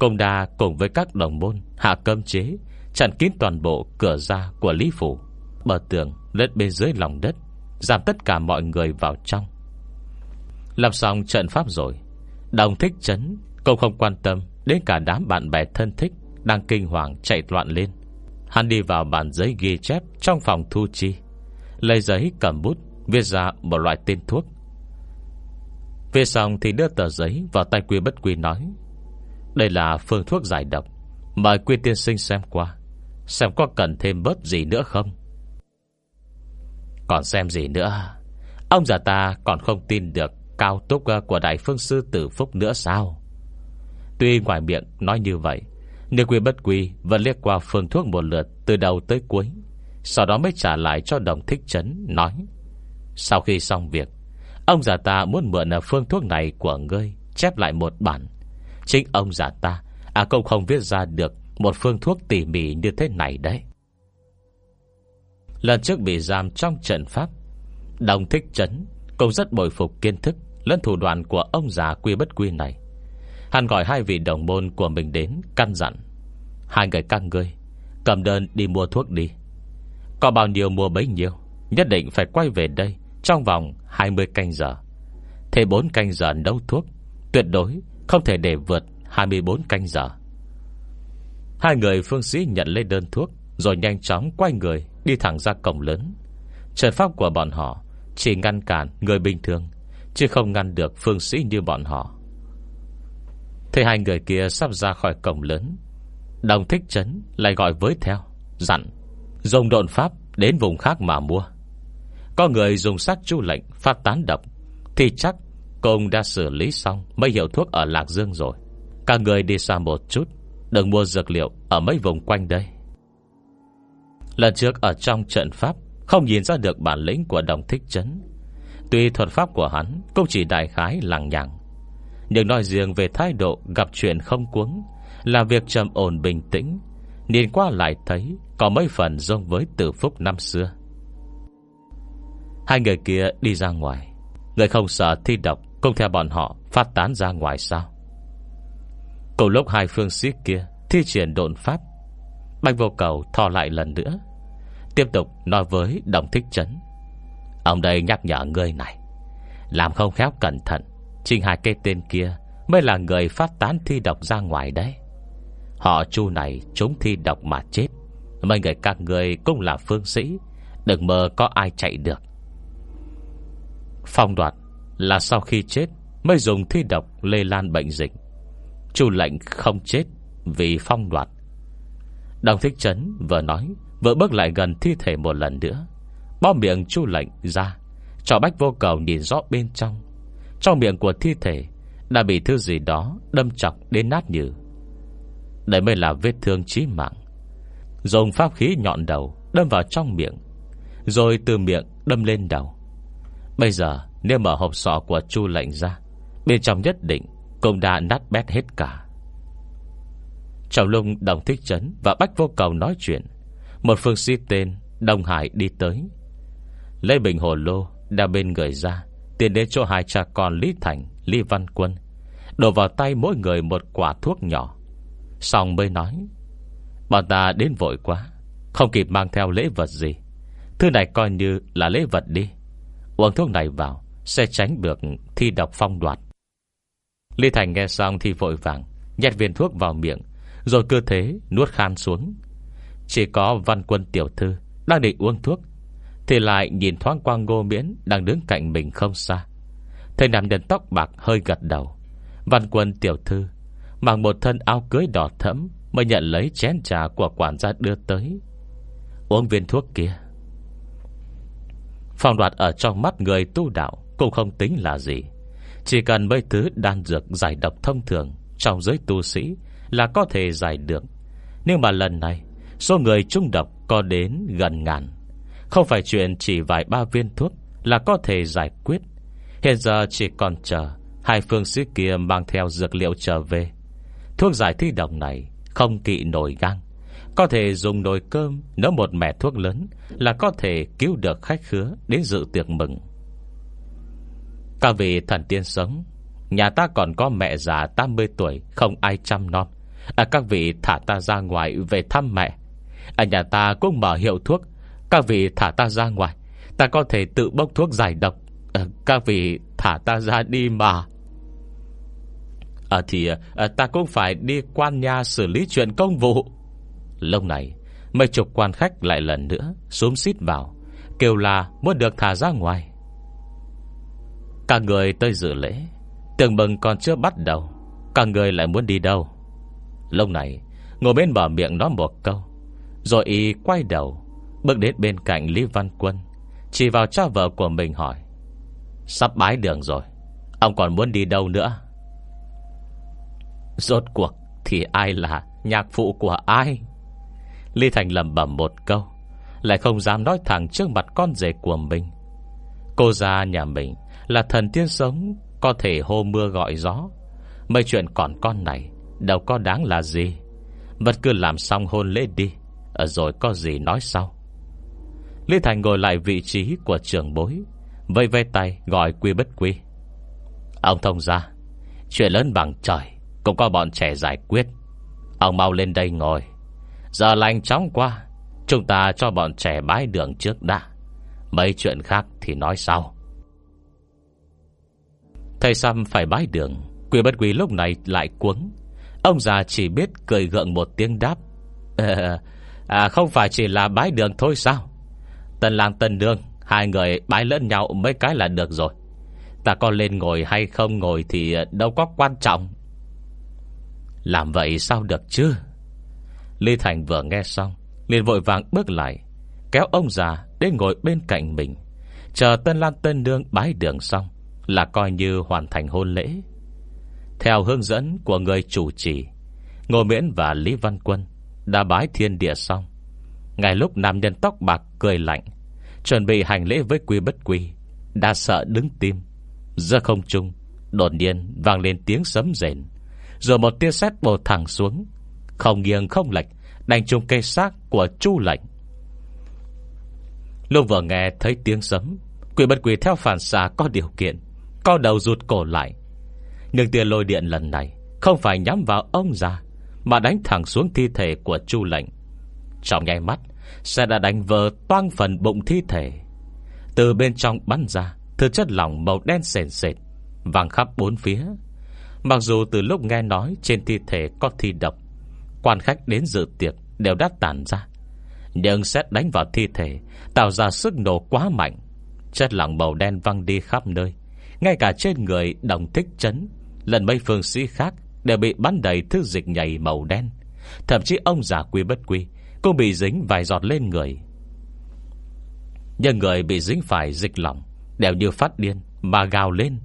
Công đà cùng với các đồng môn Hạ cơm chế, Chặn kín toàn bộ cửa ra của Lý Phủ. Bờ tường lên bên dưới lòng đất Giảm tất cả mọi người vào trong. Làm xong trận pháp rồi. Đồng thích chấn Cũng không quan tâm đến cả đám bạn bè thân thích Đang kinh hoàng chạy loạn lên. Hắn đi vào bàn giấy ghi chép Trong phòng thu chi. Lấy giấy cầm bút, Viết ra một loại tên thuốc. Về xong thì đưa tờ giấy Vào tay quy bất quy nói, Đây là phương thuốc giải độc. Mời quy tiên sinh xem qua. Xem có cần thêm bớt gì nữa không? Còn xem gì nữa? Ông già ta còn không tin được Cao túc ờ, của Đại Phương Sư Tử Phúc nữa sao? Tuy ngoài miệng nói như vậy, Nhưng quy bất quy Vẫn liếc qua phương thuốc một lượt Từ đầu tới cuối, Sau đó mới trả lại cho đồng thích chấn, Nói, Sau khi xong việc, Ông già ta muốn mượn ờ, phương thuốc này của ngươi Chép lại một bản. Chính ông già ta À cũng không viết ra được một phương thuốc tỉ mỉ như thế này đấy. Lần trước bị giam trong trận pháp, Đồng thích chấn Cũng rất bồi phục kiến thức Lẫn thủ đoạn của ông già quy bất quy này. Hắn gọi hai vị đồng môn của mình đến Căn dặn. Hai người các ngươi, Cầm đơn đi mua thuốc đi. Có bao nhiêu mua bấy nhiêu, Nhất định phải quay về đây Trong vòng 20 canh giờ. Thế 4 canh giờ nấu thuốc, Tuyệt đối không thể để vượt 24 canh giờ. Hai người phương sĩ nhận lấy đơn thuốc, Rồi nhanh chóng quay người Đi thẳng ra cổng lớn. Trần pháp của bọn họ Chỉ ngăn cản người bình thường Chứ không ngăn được phương sĩ như bọn họ. Thế hai người kia sắp ra khỏi cổng lớn. Đồng thích chấn lại gọi với theo, Dặn, Dùng độn pháp đến vùng khác mà mua. Có người dùng sắc chu lệnh Phát tán độc, Thì chắc công đã xử lý xong Mấy hiệu thuốc ở Lạc Dương rồi. Cả người đi xa một chút, Đừng mua dược liệu ở mấy vùng quanh đây. Lần trước ở trong trận pháp, Không nhìn ra được bản lĩnh của đồng thích chấn Tuy thuật pháp của hắn Cũng chỉ đại khái lằng nhằng, Nhưng nói riêng về thái độ Gặp chuyện không cuống, Là việc trầm ổn bình tĩnh, Nhìn qua lại thấy Có mấy phần giống với tử phúc năm xưa. Hai người kia đi ra ngoài, Người không sợ thi độc Cũng theo bọn họ phát tán ra ngoài sao? Cùng lúc hai phương sĩ kia Thi triển độn pháp, Bạch vô cầu thò lại lần nữa, Tiếp tục nói với đồng thích chấn. Ông đây nhắc nhở người này. Làm không khéo cẩn thận, Chính hai cây tên kia Mới là người phát tán thi độc ra ngoài đấy. Họ chu này chúng thi độc mà chết. Mấy người các người cũng là phương sĩ, Đừng mơ có ai chạy được. Phong đoạt là sau khi chết Mới dùng thi độc lây lan bệnh dịch. Chu lệnh không chết Vì phong đoạt. Đồng thích chấn vừa nói, Vừa bước lại gần thi thể một lần nữa. Bó miệng chu lệnh ra. Cho bách vô cầu nhìn rõ bên trong. Trong miệng của thi thể Đã bị thứ gì đó đâm chọc đến nát nhừ Đây mới là vết thương chí mạng. Dùng pháp khí nhọn đầu Đâm vào trong miệng, Rồi từ miệng đâm lên đầu. Bây giờ, nếu mở hộp sọ của chu lệnh ra, Bên trong nhất định Cũng đã nát bét hết cả. Trọng lung đồng thích chấn Và bách vô cầu nói chuyện, Một phương sĩ tên Đông Hải đi tới. Lấy bình hồ lô Đã bên người ra Tiến đến chỗ hai cha con Lý Thành, Lý Văn Quân. Đổ vào tay mỗi người một quả thuốc nhỏ. Xong mới nói Bọn ta đến vội quá, Không kịp mang theo lễ vật gì. Thứ này coi như là lễ vật đi. Uống thuốc này vào, Sẽ tránh được thi độc phong đoạt. Lý Thành nghe xong thì vội vàng, Nhét viên thuốc vào miệng, Rồi cơ thế nuốt khan xuống. Chỉ có văn quân tiểu thư Đang định uống thuốc thì lại nhìn thoáng qua ngô miễn Đang đứng cạnh mình không xa. Thầy nằm nhân tóc bạc hơi gật đầu. Văn quân tiểu thư, Mặc một thân áo cưới đỏ thẫm Mới nhận lấy chén trà của quản gia đưa tới. Uống viên thuốc kia. Phong đoạt ở trong mắt người tu đạo Cũng không tính là gì. Chỉ cần mấy thứ đan dược giải độc thông thường Trong giới tu sĩ Là có thể giải được. Nhưng mà lần này, Số người trung độc có đến gần ngàn. Không phải chuyện chỉ vài ba viên thuốc Là có thể giải quyết. Hiện giờ chỉ còn chờ Hai phương sĩ kia mang theo dược liệu trở về. Thuốc giải thi độc này Không kỵ nổi gan Có thể dùng nồi cơm Nấu một mẻ thuốc lớn Là có thể cứu được khách khứa Đến dự tiệc mừng. Các vị thần tiên sống Nhà ta còn có mẹ già 80 tuổi Không ai chăm non. À, Các vị thả ta ra ngoài về thăm mẹ. À, nhà ta cũng mở hiệu thuốc các vị thả ta ra ngoài. Ta có thể tự bốc thuốc giải độc. À, Các vị thả ta ra đi mà. À thì à, ta cũng phải đi quan nhà xử lý chuyện công vụ. Lúc này Mấy chục quan khách lại lần nữa Xuống xít vào Kêu là muốn được thả ra ngoài. Cả người tới dự lễ. Tưởng mừng còn chưa bắt đầu Cả người lại muốn đi đâu? Lúc này Ngồi bên mở miệng nói một câu Rồi y quay đầu Bước đến bên cạnh Lý Văn Quân, Chỉ vào cha vợ của mình hỏi, Sắp bái đường rồi, Ông còn muốn đi đâu nữa? Rốt cuộc thì ai là nhạc phụ của ai? Lý Thành lầm bẩm một câu, Lại không dám nói thẳng trước mặt con rể của mình. Cô ra nhà mình Là thần tiên sống, Có thể hô mưa gọi gió. Mấy chuyện còn con này Đâu có đáng là gì. Vẫn cứ làm xong hôn lễ đi ờ, Rồi có gì nói sau. Lý Thành ngồi lại vị trí của trưởng bối Vây vây tay gọi quy bất quy. Ông thông ra Chuyện lớn bằng trời cũng có bọn trẻ giải quyết. Ông mau lên đây ngồi. Giờ lành chóng qua Chúng ta cho bọn trẻ bái đường trước đã. Mấy chuyện khác thì nói sau. Thầy Sam phải bái đường Quy bất Quy lúc này lại cuống. Ông già chỉ biết cười gượng một tiếng đáp. À, Không phải chỉ là bái đường thôi sao? Tân lang tân nương, Hai người bái lẫn nhau mấy cái là được rồi. Ta có lên ngồi hay không ngồi Thì đâu có quan trọng. Làm vậy sao được chứ? Lê Thành vừa nghe xong, liền vội vàng bước lại, Kéo ông già đến ngồi bên cạnh mình, Chờ Tân Lan Tân Nương bái đường xong Là coi như hoàn thành hôn lễ. Theo hướng dẫn của người chủ trì, Ngô Miễn và Lý Văn Quân Đã bái thiên địa xong ngay lúc nam nhân tóc bạc cười lạnh, Chuẩn bị hành lễ với quy bất quy, Đã sợ đứng tim. Giờ không trung, Đột nhiên vang lên tiếng sấm rền, rồi một tia sét bổ thẳng xuống. Không nghiêng không lệch, Đánh trúng cây xác của chu lạnh Lúc vừa nghe thấy tiếng sấm Quỷ bất quỷ theo phản xạ có điều kiện, Co đầu rụt cổ lại. Nhưng tia lôi điện lần này Không phải nhắm vào ông già, Mà đánh thẳng xuống thi thể của chu lệnh. Trong nháy mắt xe đã đánh vỡ toang phần bụng thi thể. Từ bên trong bắn ra Thứ chất lỏng màu đen sền sệt, Vàng khắp bốn phía. Mặc dù từ lúc nghe nói Trên thi thể có thi độc, Quan khách đến dự tiệc đều đã tàn ra, Nhưng xét đánh vào thi thể Tạo ra sức nổ quá mạnh. Chất lỏng màu đen văng đi khắp nơi, Ngay cả trên người đồng thích chấn Lần mấy phương sĩ khác Đều bị bắn đầy thứ dịch nhảy màu đen. Thậm chí ông già quy bất quy cũng bị dính vài giọt lên người. Nhưng người bị dính phải dịch lỏng, Đều như phát điên, Mà gào lên.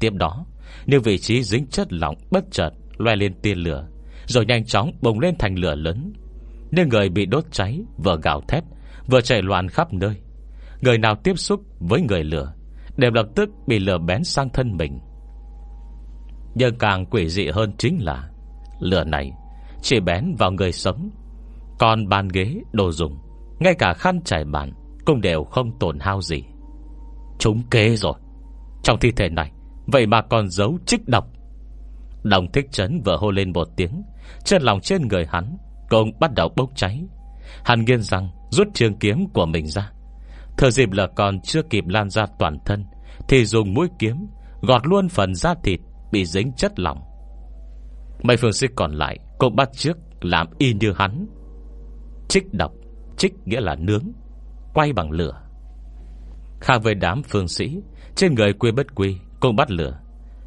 Tiếp đó nhưng vị trí dính chất lỏng bất chợt Loe lên tia lửa, Rồi nhanh chóng bùng lên thành lửa lớn. Nên người bị đốt cháy, Vừa gào thét, Vừa chạy loạn khắp nơi. Người nào tiếp xúc với người lửa, Đều lập tức bị lửa bén sang thân mình. Nhưng càng quỷ dị hơn chính là, Lửa này Chỉ bén vào người sống còn bàn ghế, đồ dùng Ngay cả khăn trải bàn Cũng đều không tổn hao gì. Chúng kế rồi. Trong thi thể này Vậy mà còn giấu trích độc. Đồng thích chấn vừa hô lên một tiếng Trên lòng trên người hắn Cũng bắt đầu bốc cháy. Hắn nghiên rằng rút trường kiếm của mình ra. Thời dịp là còn chưa kịp lan ra toàn thân Thì dùng mũi kiếm Gọt luôn phần da thịt Bị dính chất lỏng. Mấy phương sĩ còn lại Cũng bắt trước làm y như hắn. Trích độc, Trích nghĩa là nướng, Quay bằng lửa. Khác với đám phương sĩ, Trên người quy bất quy, cũng bắt lửa.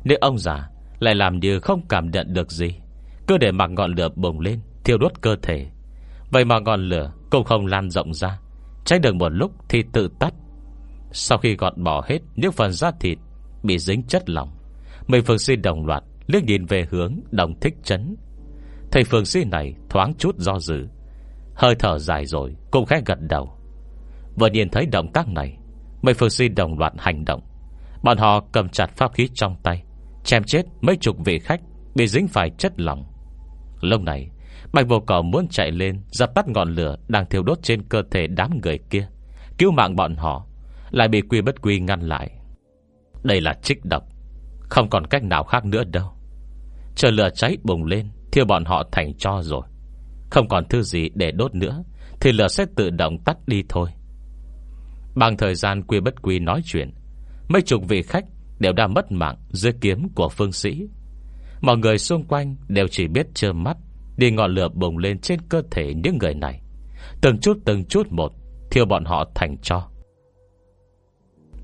Nếu ông già lại làm như không cảm nhận được gì Cứ để mặc ngọn lửa bùng lên, Thiêu đốt cơ thể. Vậy mà ngọn lửa cũng không lan rộng ra, Cháy được một lúc thì tự tắt. Sau khi gọt bỏ hết Những phần da thịt Bị dính chất lỏng, Mấy phương sĩ đồng loạt liếc nhìn về hướng đồng thích chấn. Thầy phương sĩ này thoáng chút do dự Hơi thở dài rồi, Cũng khẽ gật đầu. Vừa nhìn thấy động tác này, Mấy phương sĩ đồng loạt hành động. Bọn họ cầm chặt pháp khí trong tay, Chém chết mấy chục vị khách, Bị dính phải chất lỏng. Lúc này, Bạch vô cỏ muốn chạy lên, Dập tắt ngọn lửa đang thiêu đốt trên cơ thể đám người kia. Cứu mạng bọn họ, Lại bị quy bất quy ngăn lại. Đây là trích độc, Không còn cách nào khác nữa đâu. Chờ lửa cháy bùng lên, Thiêu bọn họ thành cho rồi. Không còn thứ gì để đốt nữa, Thì lửa sẽ tự động tắt đi thôi. Bằng thời gian quy bất quy nói chuyện, Mấy chục vị khách Đều đã mất mạng dưới kiếm của phương sĩ. Mọi người xung quanh Đều chỉ biết trơ mắt, Đi ngọn lửa bùng lên trên cơ thể những người này. Từng chút từng chút một, Thiêu bọn họ thành cho.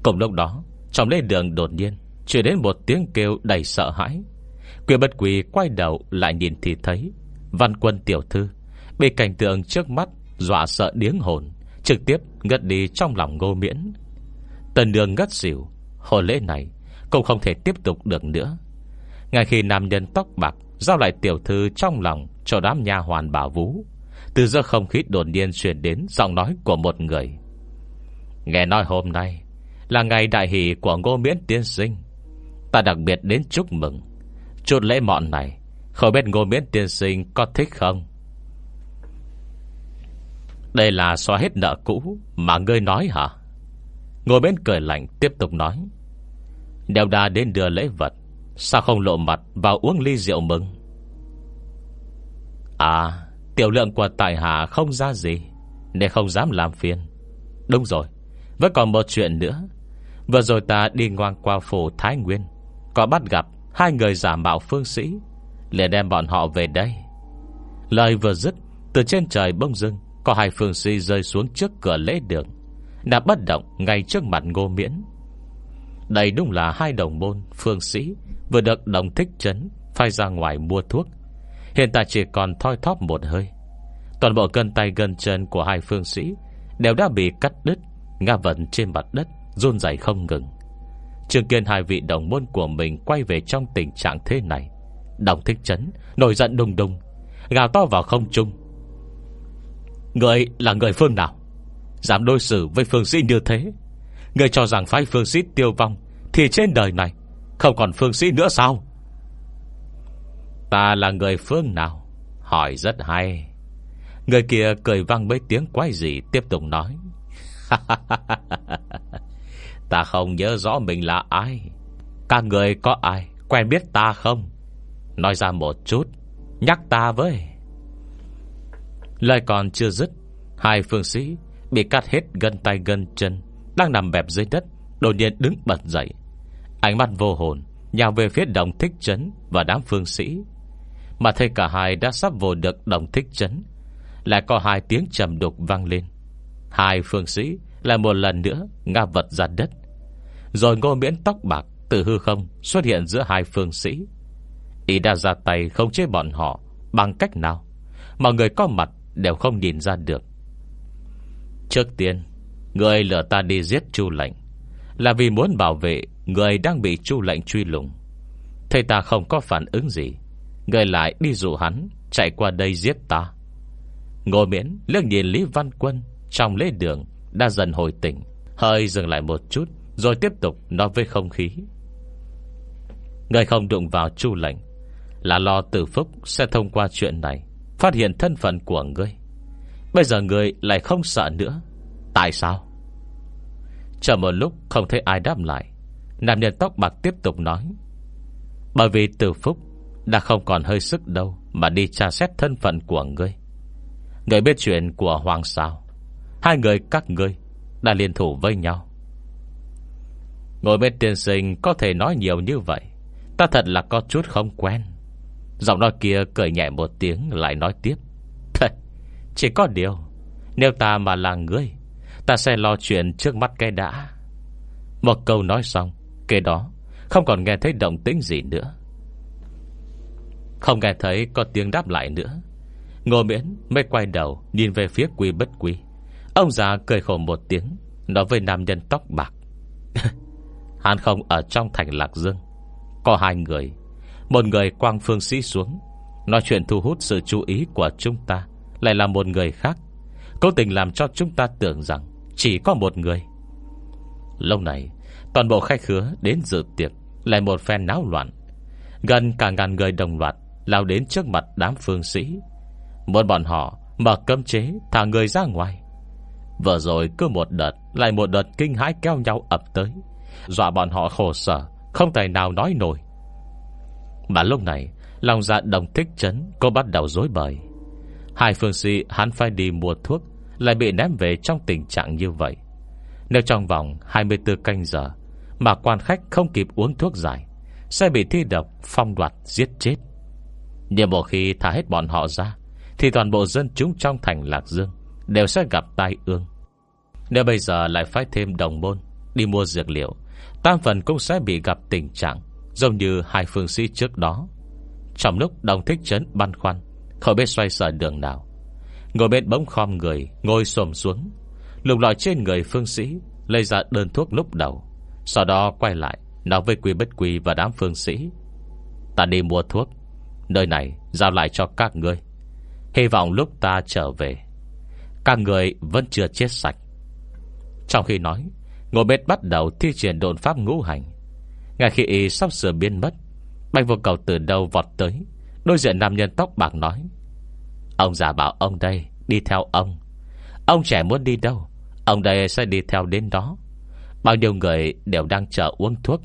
Cùng lúc đó, Trong lê đường đột nhiên Chuyển đến một tiếng kêu đầy sợ hãi. Quyền bất quỳ quay đầu lại nhìn thì thấy Văn quân tiểu thư. Bị cảnh tượng trước mắt Dọa sợ điếng hồn, Trực tiếp ngất đi trong lòng ngô miễn. Tần đường ngất xỉu Hồi lễ này cũng không thể tiếp tục được nữa. Ngay khi nam nhân tóc bạc Giao lại tiểu thư trong lòng Cho đám nha hoàn bảo vũ, Từ giờ không khí đột nhiên truyền đến Giọng nói của một người. Nghe nói hôm nay Là ngày đại hỷ của ngô miễn tiên sinh, Ta đặc biệt đến chúc mừng. Chút lễ mọn này không biết ngô miễn tiên sinh có thích không? Đây là xóa hết nợ cũ Mà ngươi nói hả? Ngô miễn cười lạnh tiếp tục nói. Đều đã đến đưa lễ vật, Sao không lộ mặt vào uống ly rượu mừng? À Tiểu lượng của tại hạ không ra gì, Nên không dám làm phiền. Đúng rồi, Vẫn còn một chuyện nữa. Vừa rồi ta đi ngoan qua phủ Thái Nguyên, Có bắt gặp Hai người giả mạo phương sĩ liền đem bọn họ về đây. Lời vừa dứt, Từ trên trời bông dưng, Có hai phương sĩ rơi xuống trước cửa lễ đường, Đã bất động ngay trước mặt ngô miễn. Đây đúng là hai đồng môn, phương sĩ, Vừa được đồng thích chấn Phải ra ngoài mua thuốc. Hiện tại chỉ còn thoi thóp một hơi. Toàn bộ cân tay gân chân của hai phương sĩ Đều đã bị cắt đứt Nga vận trên mặt đất, run dày không ngừng. Trường kiên hai vị đồng môn của mình Quay về trong tình trạng thế này Đồng thích chấn, Nổi giận đùng đùng. Gào to vào không trung. Người là người phương nào? Dám đối xử với phương sĩ như thế? Người cho rằng phái phương sĩ tiêu vong Thì trên đời này Không còn phương sĩ nữa sao? Ta là người phương nào? Hỏi rất hay. Người kia cười vang mấy tiếng quái gì Tiếp tục nói. Ta không nhớ rõ mình là ai. Các người có ai Quen biết ta không? Nói ra một chút. Nhắc ta với. Lời còn chưa dứt, Hai phương sĩ Bị cắt hết gân tay gân chân, đang nằm bẹp dưới đất, Đột nhiên đứng bật dậy. Ánh mắt vô hồn, Nhào về phía đồng thích chấn Và đám phương sĩ. Mà thấy cả hai đã sắp vô được đồng thích chấn, Lại có hai tiếng trầm đục vang lên. Hai phương sĩ Lại một lần nữa ngã vật ra đất. Rồi ngô miễn tóc bạc Từ hư không xuất hiện giữa hai phương sĩ. Ý đã ra tay không chế bọn họ Bằng cách nào? Mọi người có mặt đều không nhìn ra được. Trước tiên, Người lừa ta đi giết chu lệnh Là vì muốn bảo vệ Người đang bị chu lệnh truy lùng. Thầy ta không có phản ứng gì. Người lại đi dụ hắn Chạy qua đây giết ta. Ngồi miễn liếc nhìn Lý Văn Quân Trong lễ đường đã dần hồi tỉnh, Hơi dừng lại một chút Rồi tiếp tục nói với không khí. Người không đụng vào chu lệnh là lo tử phúc Sẽ thông qua chuyện này, Phát hiện thân phận của ngươi. Bây giờ người lại không sợ nữa. Tại sao? Chờ một lúc không thấy ai đáp lại, Nam nhân tóc bạc tiếp tục nói. Bởi vì Tử phúc Đã không còn hơi sức đâu Mà đi tra xét thân phận của ngươi. Người biết chuyện của Hoàng sao? Hai người các ngươi Đã liên thủ với nhau. Ngồi bên tiền sinh Có thể nói nhiều như vậy, Ta thật là có chút không quen. Giọng nói kia cười nhẹ một tiếng, Lại nói tiếp. Chỉ có điều, Nếu ta mà là ngươi Ta sẽ lo chuyện trước mắt cái đã. Một câu nói xong Kế đó, Không còn nghe thấy động tĩnh gì nữa. Không nghe thấy có tiếng đáp lại nữa. Ngô miễn mới quay đầu, Nhìn về phía quy bất quy. Ông già cười khổ một tiếng, Nói với nam nhân tóc bạc. Hắn không ở trong thành Lạc Dương, Có hai người. Một người quang phương sĩ xuống. Nói chuyện thu hút sự chú ý của chúng ta, Lại là một người khác. Cố tình làm cho chúng ta tưởng rằng Chỉ có một người. Lâu này, Toàn bộ khách khứa đến dự tiệc Lại một phen náo loạn. Gần cả ngàn người đồng loạt Lao đến trước mặt đám phương sĩ. Muốn bọn họ mở cấm chế Thả người ra ngoài. Vừa rồi cứ một đợt Lại một đợt kinh hãi kéo nhau ập tới. Dọa bọn họ khổ sở, Không thể nào nói nổi. Mà lúc này, Lòng dạ đồng thích chấn, Cô bắt đầu dối bời. Hai phương sĩ, hắn phải đi mua thuốc, Lại bị ném về trong tình trạng như vậy. Nếu trong vòng 24 canh giờ Mà quan khách không kịp uống thuốc giải, Sẽ bị thi độc, phong đoạt, giết chết. Nhưng một khi thả hết bọn họ ra, Thì toàn bộ dân chúng trong thành Lạc Dương Đều sẽ gặp tai ương. Nếu bây giờ lại phải thêm đồng môn Đi mua dược liệu, Tam phần cũng sẽ bị gặp tình trạng Giống như hai phương sĩ trước đó. Trong lúc đồng thích chấn băn khoăn, Không biết xoay sở đường nào. Ngồi bên bóng khom người, Ngồi xồm xuống. Lục lọi trên người phương sĩ, Lấy ra đơn thuốc lúc đầu. Sau đó quay lại, Nói với quý bất quý và đám phương sĩ. Ta đi mua thuốc. Nơi này giao lại cho các ngươi. Hy vọng lúc ta trở về, Các người vẫn chưa chết sạch. Trong khi nói, Ngồi bên bắt đầu thi triển độn pháp ngũ hành. Ngay khi y sắp sửa biến mất, Bạch vô cầu từ đâu vọt tới Đôi diện nam nhân tóc bạc nói, Ông già bảo ông đây, Đi theo ông. Ông trẻ muốn đi đâu, Ông đây sẽ đi theo đến đó. Bao nhiêu người đều đang chờ uống thuốc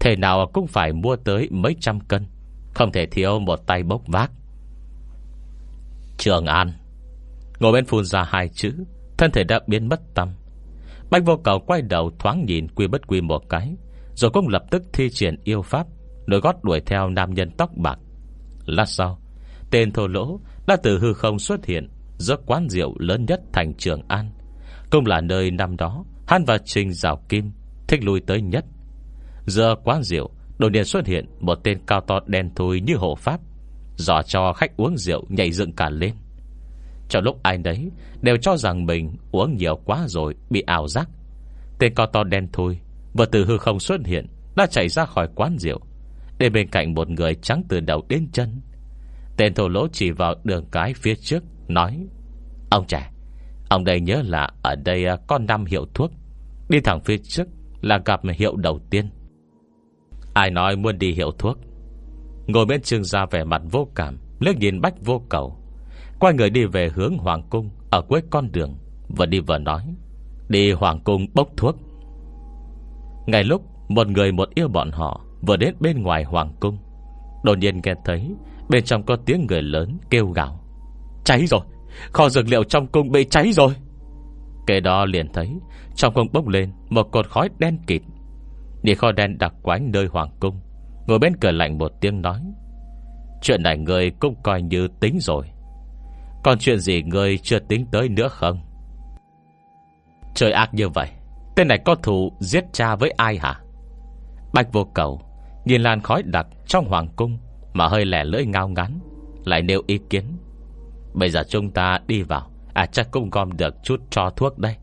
Thể nào cũng phải mua tới mấy trăm cân, Không thể thiếu một tay bốc vác. Trường An. Ngồi bên phun ra hai chữ, Thân thể đã biến mất tâm Bạch vô cầu quay đầu thoáng nhìn quy bất quy một cái rồi cũng lập tức thi triển yêu pháp đôi gót đuổi theo nam nhân tóc bạc. Lát sau, Tên thô lỗ đã từ hư không xuất hiện Giữa quán rượu lớn nhất thành Trường An. Cũng là nơi năm đó, Hắn và Trình Giảo Kim Thích lui tới nhất. Giờ quán rượu, Đột nhiên xuất hiện một tên cao to đen thui như hộ pháp Dò cho khách uống rượu nhảy dựng cả lên. Trong lúc ai đấy Đều cho rằng mình uống nhiều quá rồi Bị ảo giác. Tên cao to đen thui Vừa từ hư không xuất hiện, Đã chạy ra khỏi quán rượu. Để bên cạnh một người trắng từ đầu đến chân. Tên thổ lỗ chỉ vào đường cái phía trước, Nói, Ông trẻ, Ông đây nhớ là ở đây à, có 5 hiệu thuốc. Đi thẳng phía trước Là gặp hiệu đầu tiên. Ai nói muốn đi hiệu thuốc? Ngồi bên trường ra vẻ mặt vô cảm Lước nhìn bách vô cầu. Quay người đi về hướng Hoàng Cung, Ở cuối con đường, Vừa đi vừa nói, Đi Hoàng Cung bốc thuốc. Ngay lúc một người một yêu bọn họ Vừa đến bên ngoài Hoàng Cung, Đột nhiên nghe thấy Bên trong có tiếng người lớn kêu gào. Cháy rồi, Kho dược liệu trong cung bị cháy rồi. Kể đó liền thấy Trong cung bốc lên một cột khói đen kịt. Đi kho đen đặc quánh nơi hoàng cung, Ngồi bên cửa lạnh một tiếng nói, Chuyện này người cũng coi như tính rồi. Còn chuyện gì người chưa tính tới nữa không? Trời ác như vậy. Tên này có thù giết cha với ai hả? Bạch vô cầu, Nhìn làn khói đặc trong hoàng cung Mà hơi lẻ lưỡi ngao ngắn Lại nêu ý kiến. Bây giờ chúng ta đi vào À chắc cũng gom được chút cho thuốc đây.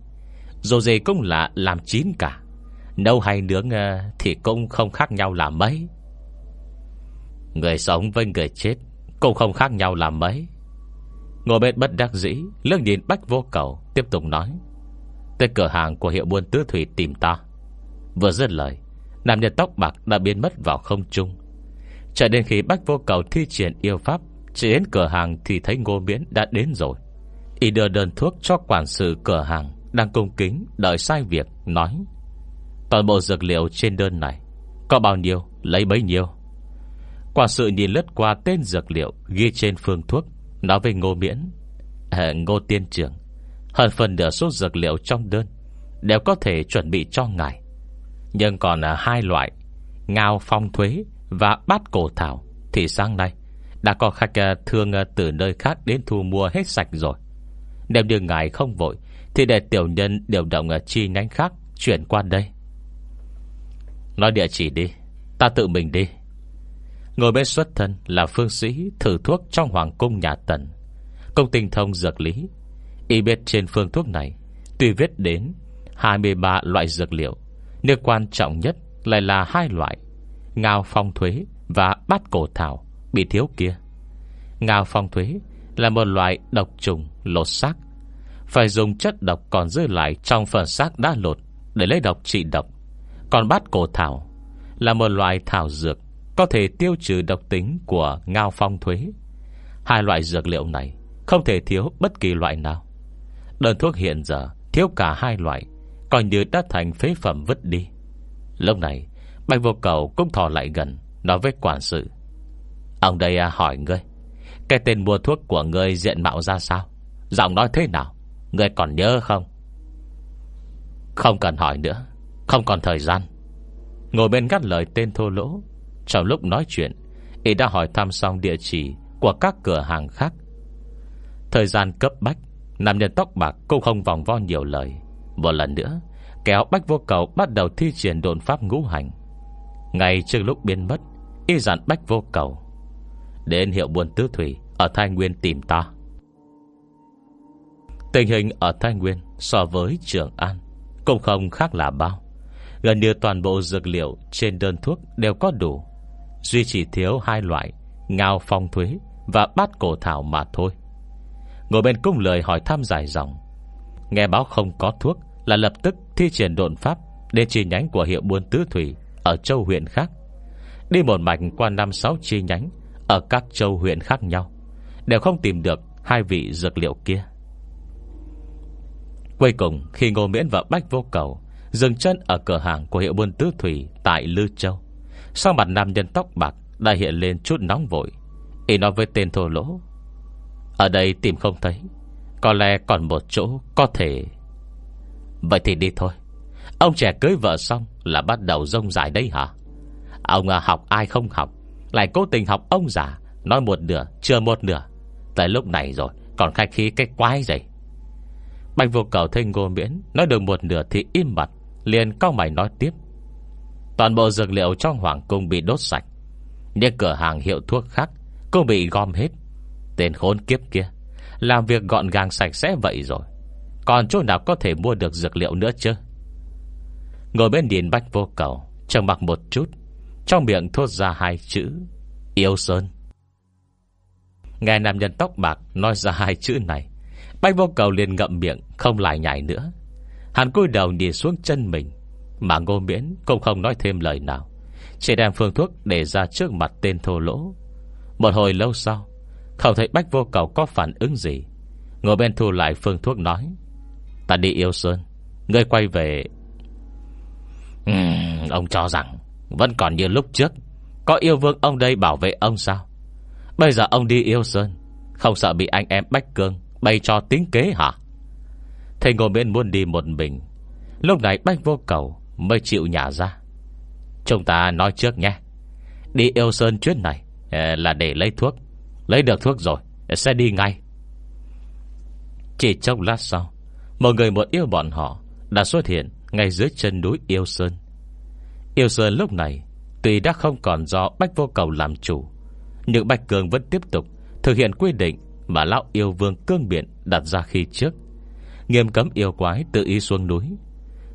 Dù gì cũng là làm chín cả, Nấu hay nướng ờ, Thì cũng không khác nhau là mấy. Người sống với người chết Cũng không khác nhau là mấy. Ngồi bên bất đắc dĩ Lương nhìn bách vô cầu, Tiếp tục nói. Tới cửa hàng của hiệu buôn tứ thủy tìm ta Vừa dứt lời Nam nhân tóc bạc đã biến mất vào không trung. Chờ đến khi bách vô cầu thi triển yêu pháp Chỉ đến cửa hàng thì thấy ngô miễn đã đến rồi. Y đưa đơn thuốc cho quản sự cửa hàng Đang cung kính đợi sai việc Nói Toàn bộ dược liệu trên đơn này Có bao nhiêu lấy bấy nhiêu? Quản sự nhìn lướt qua tên dược liệu Ghi trên phương thuốc Nói với ngô miễn à, Ngô tiên trưởng hơn phần nửa số dược liệu trong đơn Đều có thể chuẩn bị cho ngài. Nhưng còn ở hai loại, Ngao phong thuế Và bát cổ thảo, Thì sáng nay Đã có khách à, thương à, từ nơi khác đến thu mua hết sạch rồi. Nếu như ngài không vội, Thì để tiểu nhân điều động chi nhánh khác Chuyển qua đây. Nói địa chỉ đi, Ta tự mình đi. Ngồi bên xuất thân là phương sĩ Thử thuốc trong hoàng cung nhà tần. Công tinh thông dược lý Y biết trên phương thuốc này, Tuy viết đến 23 loại dược liệu, Nhưng quan trọng nhất lại là hai loại, Ngao phong thuế Và bát cổ thảo Bị thiếu kia. Ngao phong thuế là một loại độc trùng lột xác, Phải dùng chất độc còn dư lại Trong phần xác đã lột Để lấy độc trị độc. Còn bát cổ thảo Là một loại thảo dược Có thể tiêu trừ độc tính của ngao phong thuế. Hai loại dược liệu này Không thể thiếu bất kỳ loại nào. Đơn thuốc hiện giờ Thiếu cả hai loại Coi như đã thành phế phẩm vứt đi. Lúc này Bạch vô cầu cũng thò lại gần Nói với quản sự. Ông đây à, hỏi ngươi Cái tên mua thuốc của ngươi diện mạo ra sao? Giọng nói thế nào? Ngươi còn nhớ không? Không cần hỏi nữa Không còn thời gian. Ngồi bên ngắt lời tên thô lỗ Trong lúc nói chuyện Y đã hỏi thăm xong địa chỉ Của các cửa hàng khác. Thời gian cấp bách Nam nhân tóc bạc cũng không vòng vo nhiều lời. Một lần nữa Kéo bách vô cầu bắt đầu thi triển đồn pháp ngũ hành. Ngay trước lúc biến mất, Y dặn bách vô cầu, Đến hiệu buôn tứ thủy Ở Thái Nguyên tìm ta. Tình hình ở Thái Nguyên So với Trường An Cũng không khác là bao. Gần như toàn bộ dược liệu Trên đơn thuốc đều có đủ, Duy chỉ thiếu hai loại, Ngao phong thuế và bát cổ thảo mà thôi. Ngồi bên cung lời hỏi thăm dài dòng. Nghe báo không có thuốc Là lập tức thi triển độn pháp Đến chi nhánh của hiệu buôn tứ thủy Ở châu huyện khác. Đi một mạch qua năm sáu chi nhánh Ở các châu huyện khác nhau, Đều không tìm được hai vị dược liệu kia. Cuối cùng, khi Ngô Miễn và Bách Vô Cầu Dừng chân ở cửa hàng của hiệu buôn tứ thủy Tại Lư Châu Sau mặt nam nhân tóc bạc Đã hiện lên chút nóng vội. Ý nói với tên thô lỗ ở đây tìm không thấy. Có lẽ còn một chỗ có thể. Vậy thì đi thôi. Ông trẻ cưới vợ xong Là bắt đầu rông dài đấy hả? Ông à, học ai không học? Lại cố tình học ông già Nói một nửa chưa một nửa. Tới lúc này rồi còn khai khí cái quái gì Bạch vô cầu thấy ngô miễn Nói được một nửa thì im mặt Liền cao mày nói tiếp. Toàn bộ dược liệu trong hoàng cung bị đốt sạch. Những cửa hàng hiệu thuốc khác Cũng bị gom hết. Tên khốn kiếp kia. Làm việc gọn gàng sạch sẽ vậy rồi. Còn chỗ nào có thể mua được dược liệu nữa chứ? Ngồi bên điền bách vô cầu, Trầm mặc một chút. Trong miệng thốt ra hai chữ, Yêu Sơn. Nghe nam nhân tóc bạc nói ra hai chữ này, Bách vô cầu liền ngậm miệng, Không lại nhảy nữa. Hắn cúi đầu nhìn xuống chân mình, Mà ngô miễn cũng không nói thêm lời nào. Chỉ đem phương thuốc để ra trước mặt tên thô lỗ. Một hồi lâu sau không thấy bách vô cầu có phản ứng gì. Ngồi bên thu lại phương thuốc nói Ta đi yêu Sơn Ngươi quay về. Uhm, Ông cho rằng Vẫn còn như lúc trước. Có yêu vương ông đây bảo vệ ông sao? Bây giờ ông đi yêu Sơn Không sợ bị anh em Bách Cương Bày cho tính kế hả? Thầy ngồi bên muốn đi một mình. Lúc này Bách vô cầu Mới chịu nhả ra. Chúng ta nói trước nhé. Đi yêu Sơn chuyến này ờ, Là để lấy thuốc. Lấy được thuốc rồi, Sẽ đi ngay. Chỉ trong lát sau Một người một yêu bọn họ Đã xuất hiện ngay dưới chân núi Yêu Sơn. Yêu Sơn lúc này Tuy đã không còn do Bách Vô Cầu làm chủ, Nhưng Bạch Cường vẫn tiếp tục Thực hiện quy định Mà Lão Yêu Vương Cương Biện đặt ra khi trước. Nghiêm cấm yêu quái tự ý xuống núi.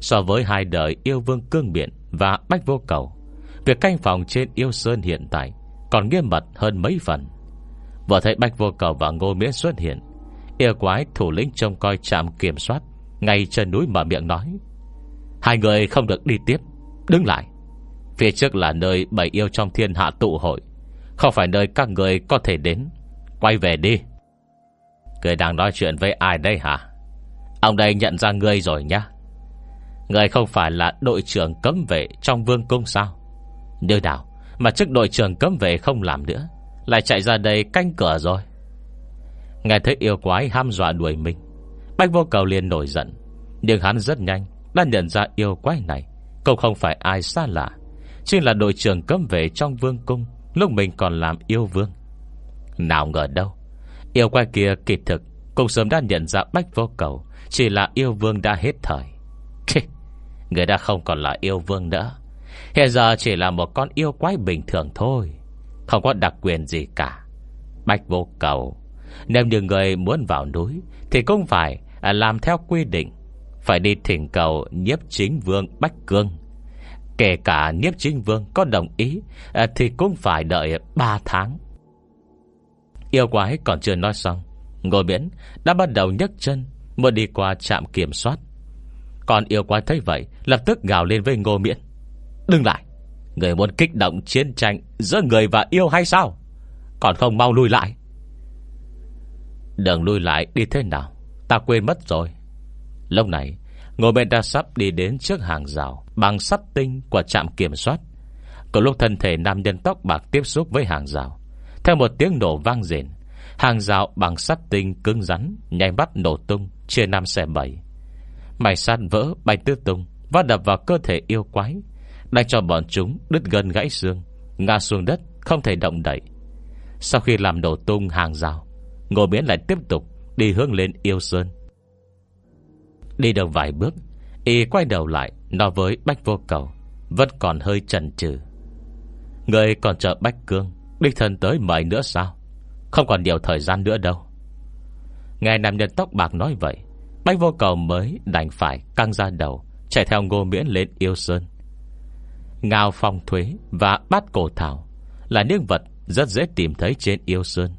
So với hai đời yêu vương Cương Biện Và Bách Vô Cầu, Việc canh phòng trên yêu Sơn hiện tại Còn nghiêm mật hơn mấy phần. Vừa thấy Bách Vô Cầu và Ngô Miễn xuất hiện, Yêu quái thủ lĩnh trông coi trạm kiểm soát Ngay trên núi mở miệng nói, Hai người không được đi tiếp, Đứng lại. Phía trước là nơi bảy yêu trong thiên hạ tụ hội, Không phải nơi các người có thể đến. Quay về đi. Người đang nói chuyện với ai đây hả? Ông đây nhận ra ngươi rồi nhá. Người không phải là đội trưởng cấm vệ Trong vương cung sao? Như nào mà chức đội trưởng cấm vệ không làm nữa lại chạy ra đây canh cửa rồi. Nghe thấy yêu quái ham dọa đuổi mình, Bách vô cầu liền nổi giận. Nhưng hắn rất nhanh Đã nhận ra yêu quái này, Cũng không phải ai xa lạ Chính là đội trưởng cấm vệ trong vương cung, Lúc mình còn làm yêu vương. Nào ngờ đâu, Yêu quái kia kỳ thực Cũng sớm đã nhận ra bách vô cầu, Chỉ là yêu vương đã hết thời. Người đã không còn là yêu vương nữa. Hiện giờ chỉ là một con yêu quái bình thường thôi. Không có đặc quyền gì cả. Bách vô cầu, Nếu như người muốn vào núi, Thì cũng phải à, làm theo quy định. Phải đi thỉnh cầu nhiếp chính vương Bách Cương. Kể cả nhiếp chính vương có đồng ý à, Thì cũng phải đợi 3 tháng. Yêu quái còn chưa nói xong Ngồi biển đã bắt đầu nhấc chân, Muốn đi qua trạm kiểm soát. Còn yêu quái thấy vậy, Lập tức gào lên với ngô miễn, Đừng lại! Người muốn kích động chiến tranh Giữa người và yêu hay sao? Còn không mau lui lại. Đừng lui lại đi thế nào, Ta quên mất rồi. Lúc này, ngô bên ta sắp đi đến trước hàng rào Bằng sắt tinh của trạm kiểm soát. Có lúc thân thể nam nhân tóc bạc Tiếp xúc với hàng rào, Theo một tiếng nổ vang rền, Hàng rào bằng sắt tinh cứng rắn Nhanh bắt nổ tung Chia năm xe bảy. Mày sắt vỡ bay tứ tung Và đập vào cơ thể yêu quái Đánh cho bọn chúng đứt gân gãy xương, Ngã xuống đất, không thể động đậy. Sau khi làm đổ tung hàng rào, Ngô Miễn lại tiếp tục Đi hướng lên yêu sơn. Đi được vài bước, Y quay đầu lại Nói với Bách Vô Cầu, Vẫn còn hơi chần chừ. Người còn chờ Bách Cương Đích thân tới mời nữa sao? Không còn nhiều thời gian nữa đâu. Nghe nằm nhân tóc bạc nói vậy, Bách Vô Cầu mới đành phải căng ra đầu, Chạy theo Ngô Miễn lên yêu sơn. Ngao phong thuế và bát cổ thảo Là những vật rất dễ tìm thấy trên yêu sơn.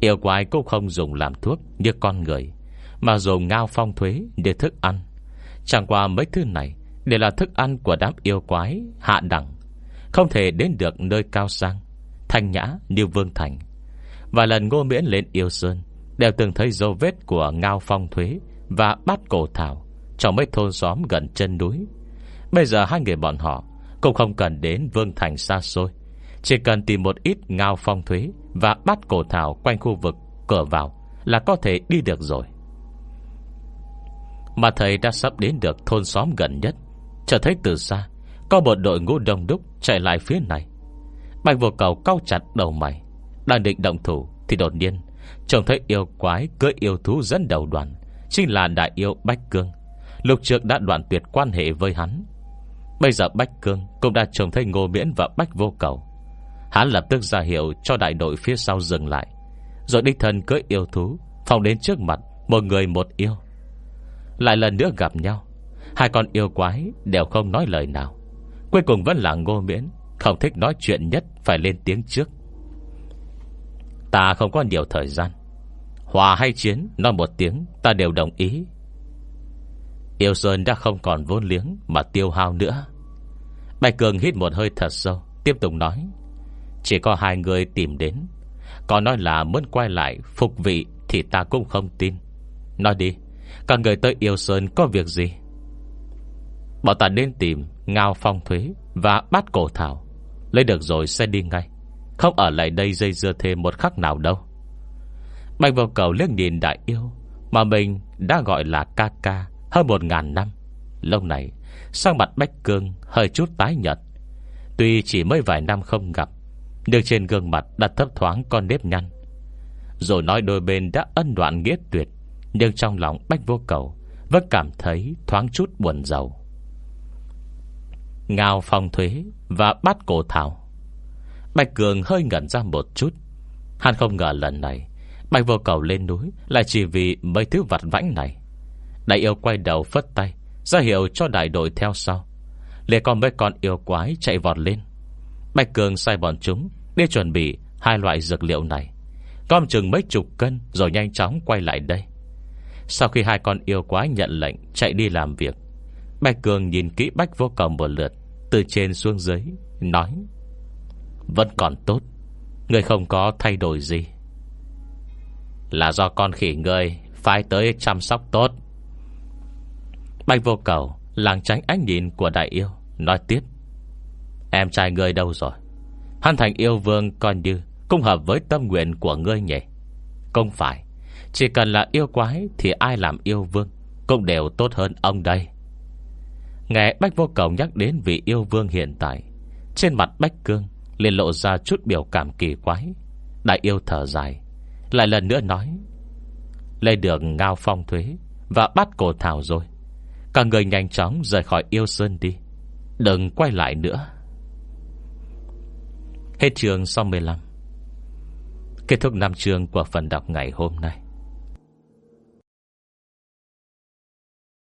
Yêu quái cũng không dùng làm thuốc như con người, Mà dùng ngao phong thuế để thức ăn. Chẳng qua mấy thứ này để là thức ăn của đám yêu quái hạ đẳng, Không thể đến được nơi cao sang, Thanh nhã như Vương Thành. Và lần ngô miễn lên yêu sơn, Đều từng thấy dấu vết của ngao phong thuế Và bát cổ thảo Trong mấy thôn xóm gần chân núi. Bây giờ hai người bọn họ cũng không cần đến Vương Thành xa xôi. Chỉ cần tìm một ít ngao phong thuế Và bắt cổ thảo quanh khu vực Cửa vào là có thể đi được rồi. Mà thầy đã sắp đến được thôn xóm gần nhất. Chờ thấy từ xa, Có một đội ngũ đông đúc chạy lại phía này. Bạch vô cầu cao chặt đầu mày, Đang định động thủ Thì đột nhiên, Trông thấy yêu quái cưỡi yêu thú dẫn đầu đoàn, Chính là đại yêu Bách Cương. Lục trước đã đoạn tuyệt quan hệ với hắn Bây giờ Bách Cương cũng đã trông thấy Ngô Miễn và Bách Vô Cầu. Hắn lập tức ra hiệu cho đại đội phía sau dừng lại, Rồi đích thân cưỡi yêu thú Phòng đến trước mặt Một người một yêu. Lại lần nữa gặp nhau, Hai con yêu quái đều không nói lời nào. Cuối cùng vẫn là Ngô Miễn, Không thích nói chuyện nhất Phải lên tiếng trước. Ta không có nhiều thời gian. Hòa hay chiến, Nói một tiếng, ta đều đồng ý. Yêu Sơn đã không còn vốn liếng Mà tiêu hao nữa. Bạch Cường hít một hơi thật sâu, Tiếp tục nói, Chỉ có hai người tìm đến. Còn nói là muốn quay lại phục vị Thì ta cũng không tin. Nói đi Các người tới Yêu Sơn có việc gì? Bọn ta nên tìm Ngao phong thuế và bát cổ thảo. Lấy được rồi sẽ đi ngay. Không ở lại đây dây dưa thêm một khắc nào đâu. Bạch vào cầu liếc nhìn đại yêu Mà mình đã gọi là ca ca hơn một ngàn năm. Lâu này Sang mặt Bách Cương hơi chút tái nhợt. Tuy chỉ mới vài năm không gặp, Nhưng trên gương mặt đã thấp thoáng con nếp nhăn. Rồi nói đôi bên đã ân đoạn nghĩa tuyệt, Nhưng trong lòng Bách Vô Cầu Vẫn cảm thấy thoáng chút buồn giàu Ngao phong thuế Và bát cổ thảo. Bạch Cường hơi ngẩn ra một chút. Hắn không ngờ lần này Bạch Vô Cầu lên núi Lại chỉ vì mấy thứ vặt vãnh này. Đại yêu quay đầu phất tay, ra hiệu cho đại đội theo sau. Lê con mấy con yêu quái chạy vọt lên. Bạch Cường sai bọn chúng Để chuẩn bị hai loại dược liệu này. Gom chừng mấy chục cân Rồi nhanh chóng quay lại đây. Sau khi hai con yêu quái nhận lệnh Chạy đi làm việc, Bạch Cường nhìn kỹ Bách vô cầu một lượt, Từ trên xuống dưới, Nói, Vẫn còn tốt, Người không có thay đổi gì. Là do con khỉ người Phải tới chăm sóc tốt. Bạch vô cầu, Làng tránh ánh nhìn của đại yêu, Nói tiếp. Em trai ngươi đâu rồi? Hắn thành yêu vương coi như Cũng hợp với tâm nguyện của ngươi nhỉ? Không phải, Chỉ cần là yêu quái Thì ai làm yêu vương Cũng đều tốt hơn ông đây. Nghe Bách Vô Cầu nhắc đến vị yêu vương hiện tại, Trên mặt Bách Cương liền lộ ra chút biểu cảm kỳ quái. Đại yêu thở dài, Lại lần nữa nói, Lấy được ngao phong thuế Và bắt cổ thảo rồi Cả người nhanh chóng rời khỏi yêu sơn đi. Đừng quay lại nữa. Hết trường sau 15 Kết thúc năm trường của phần đọc ngày hôm nay.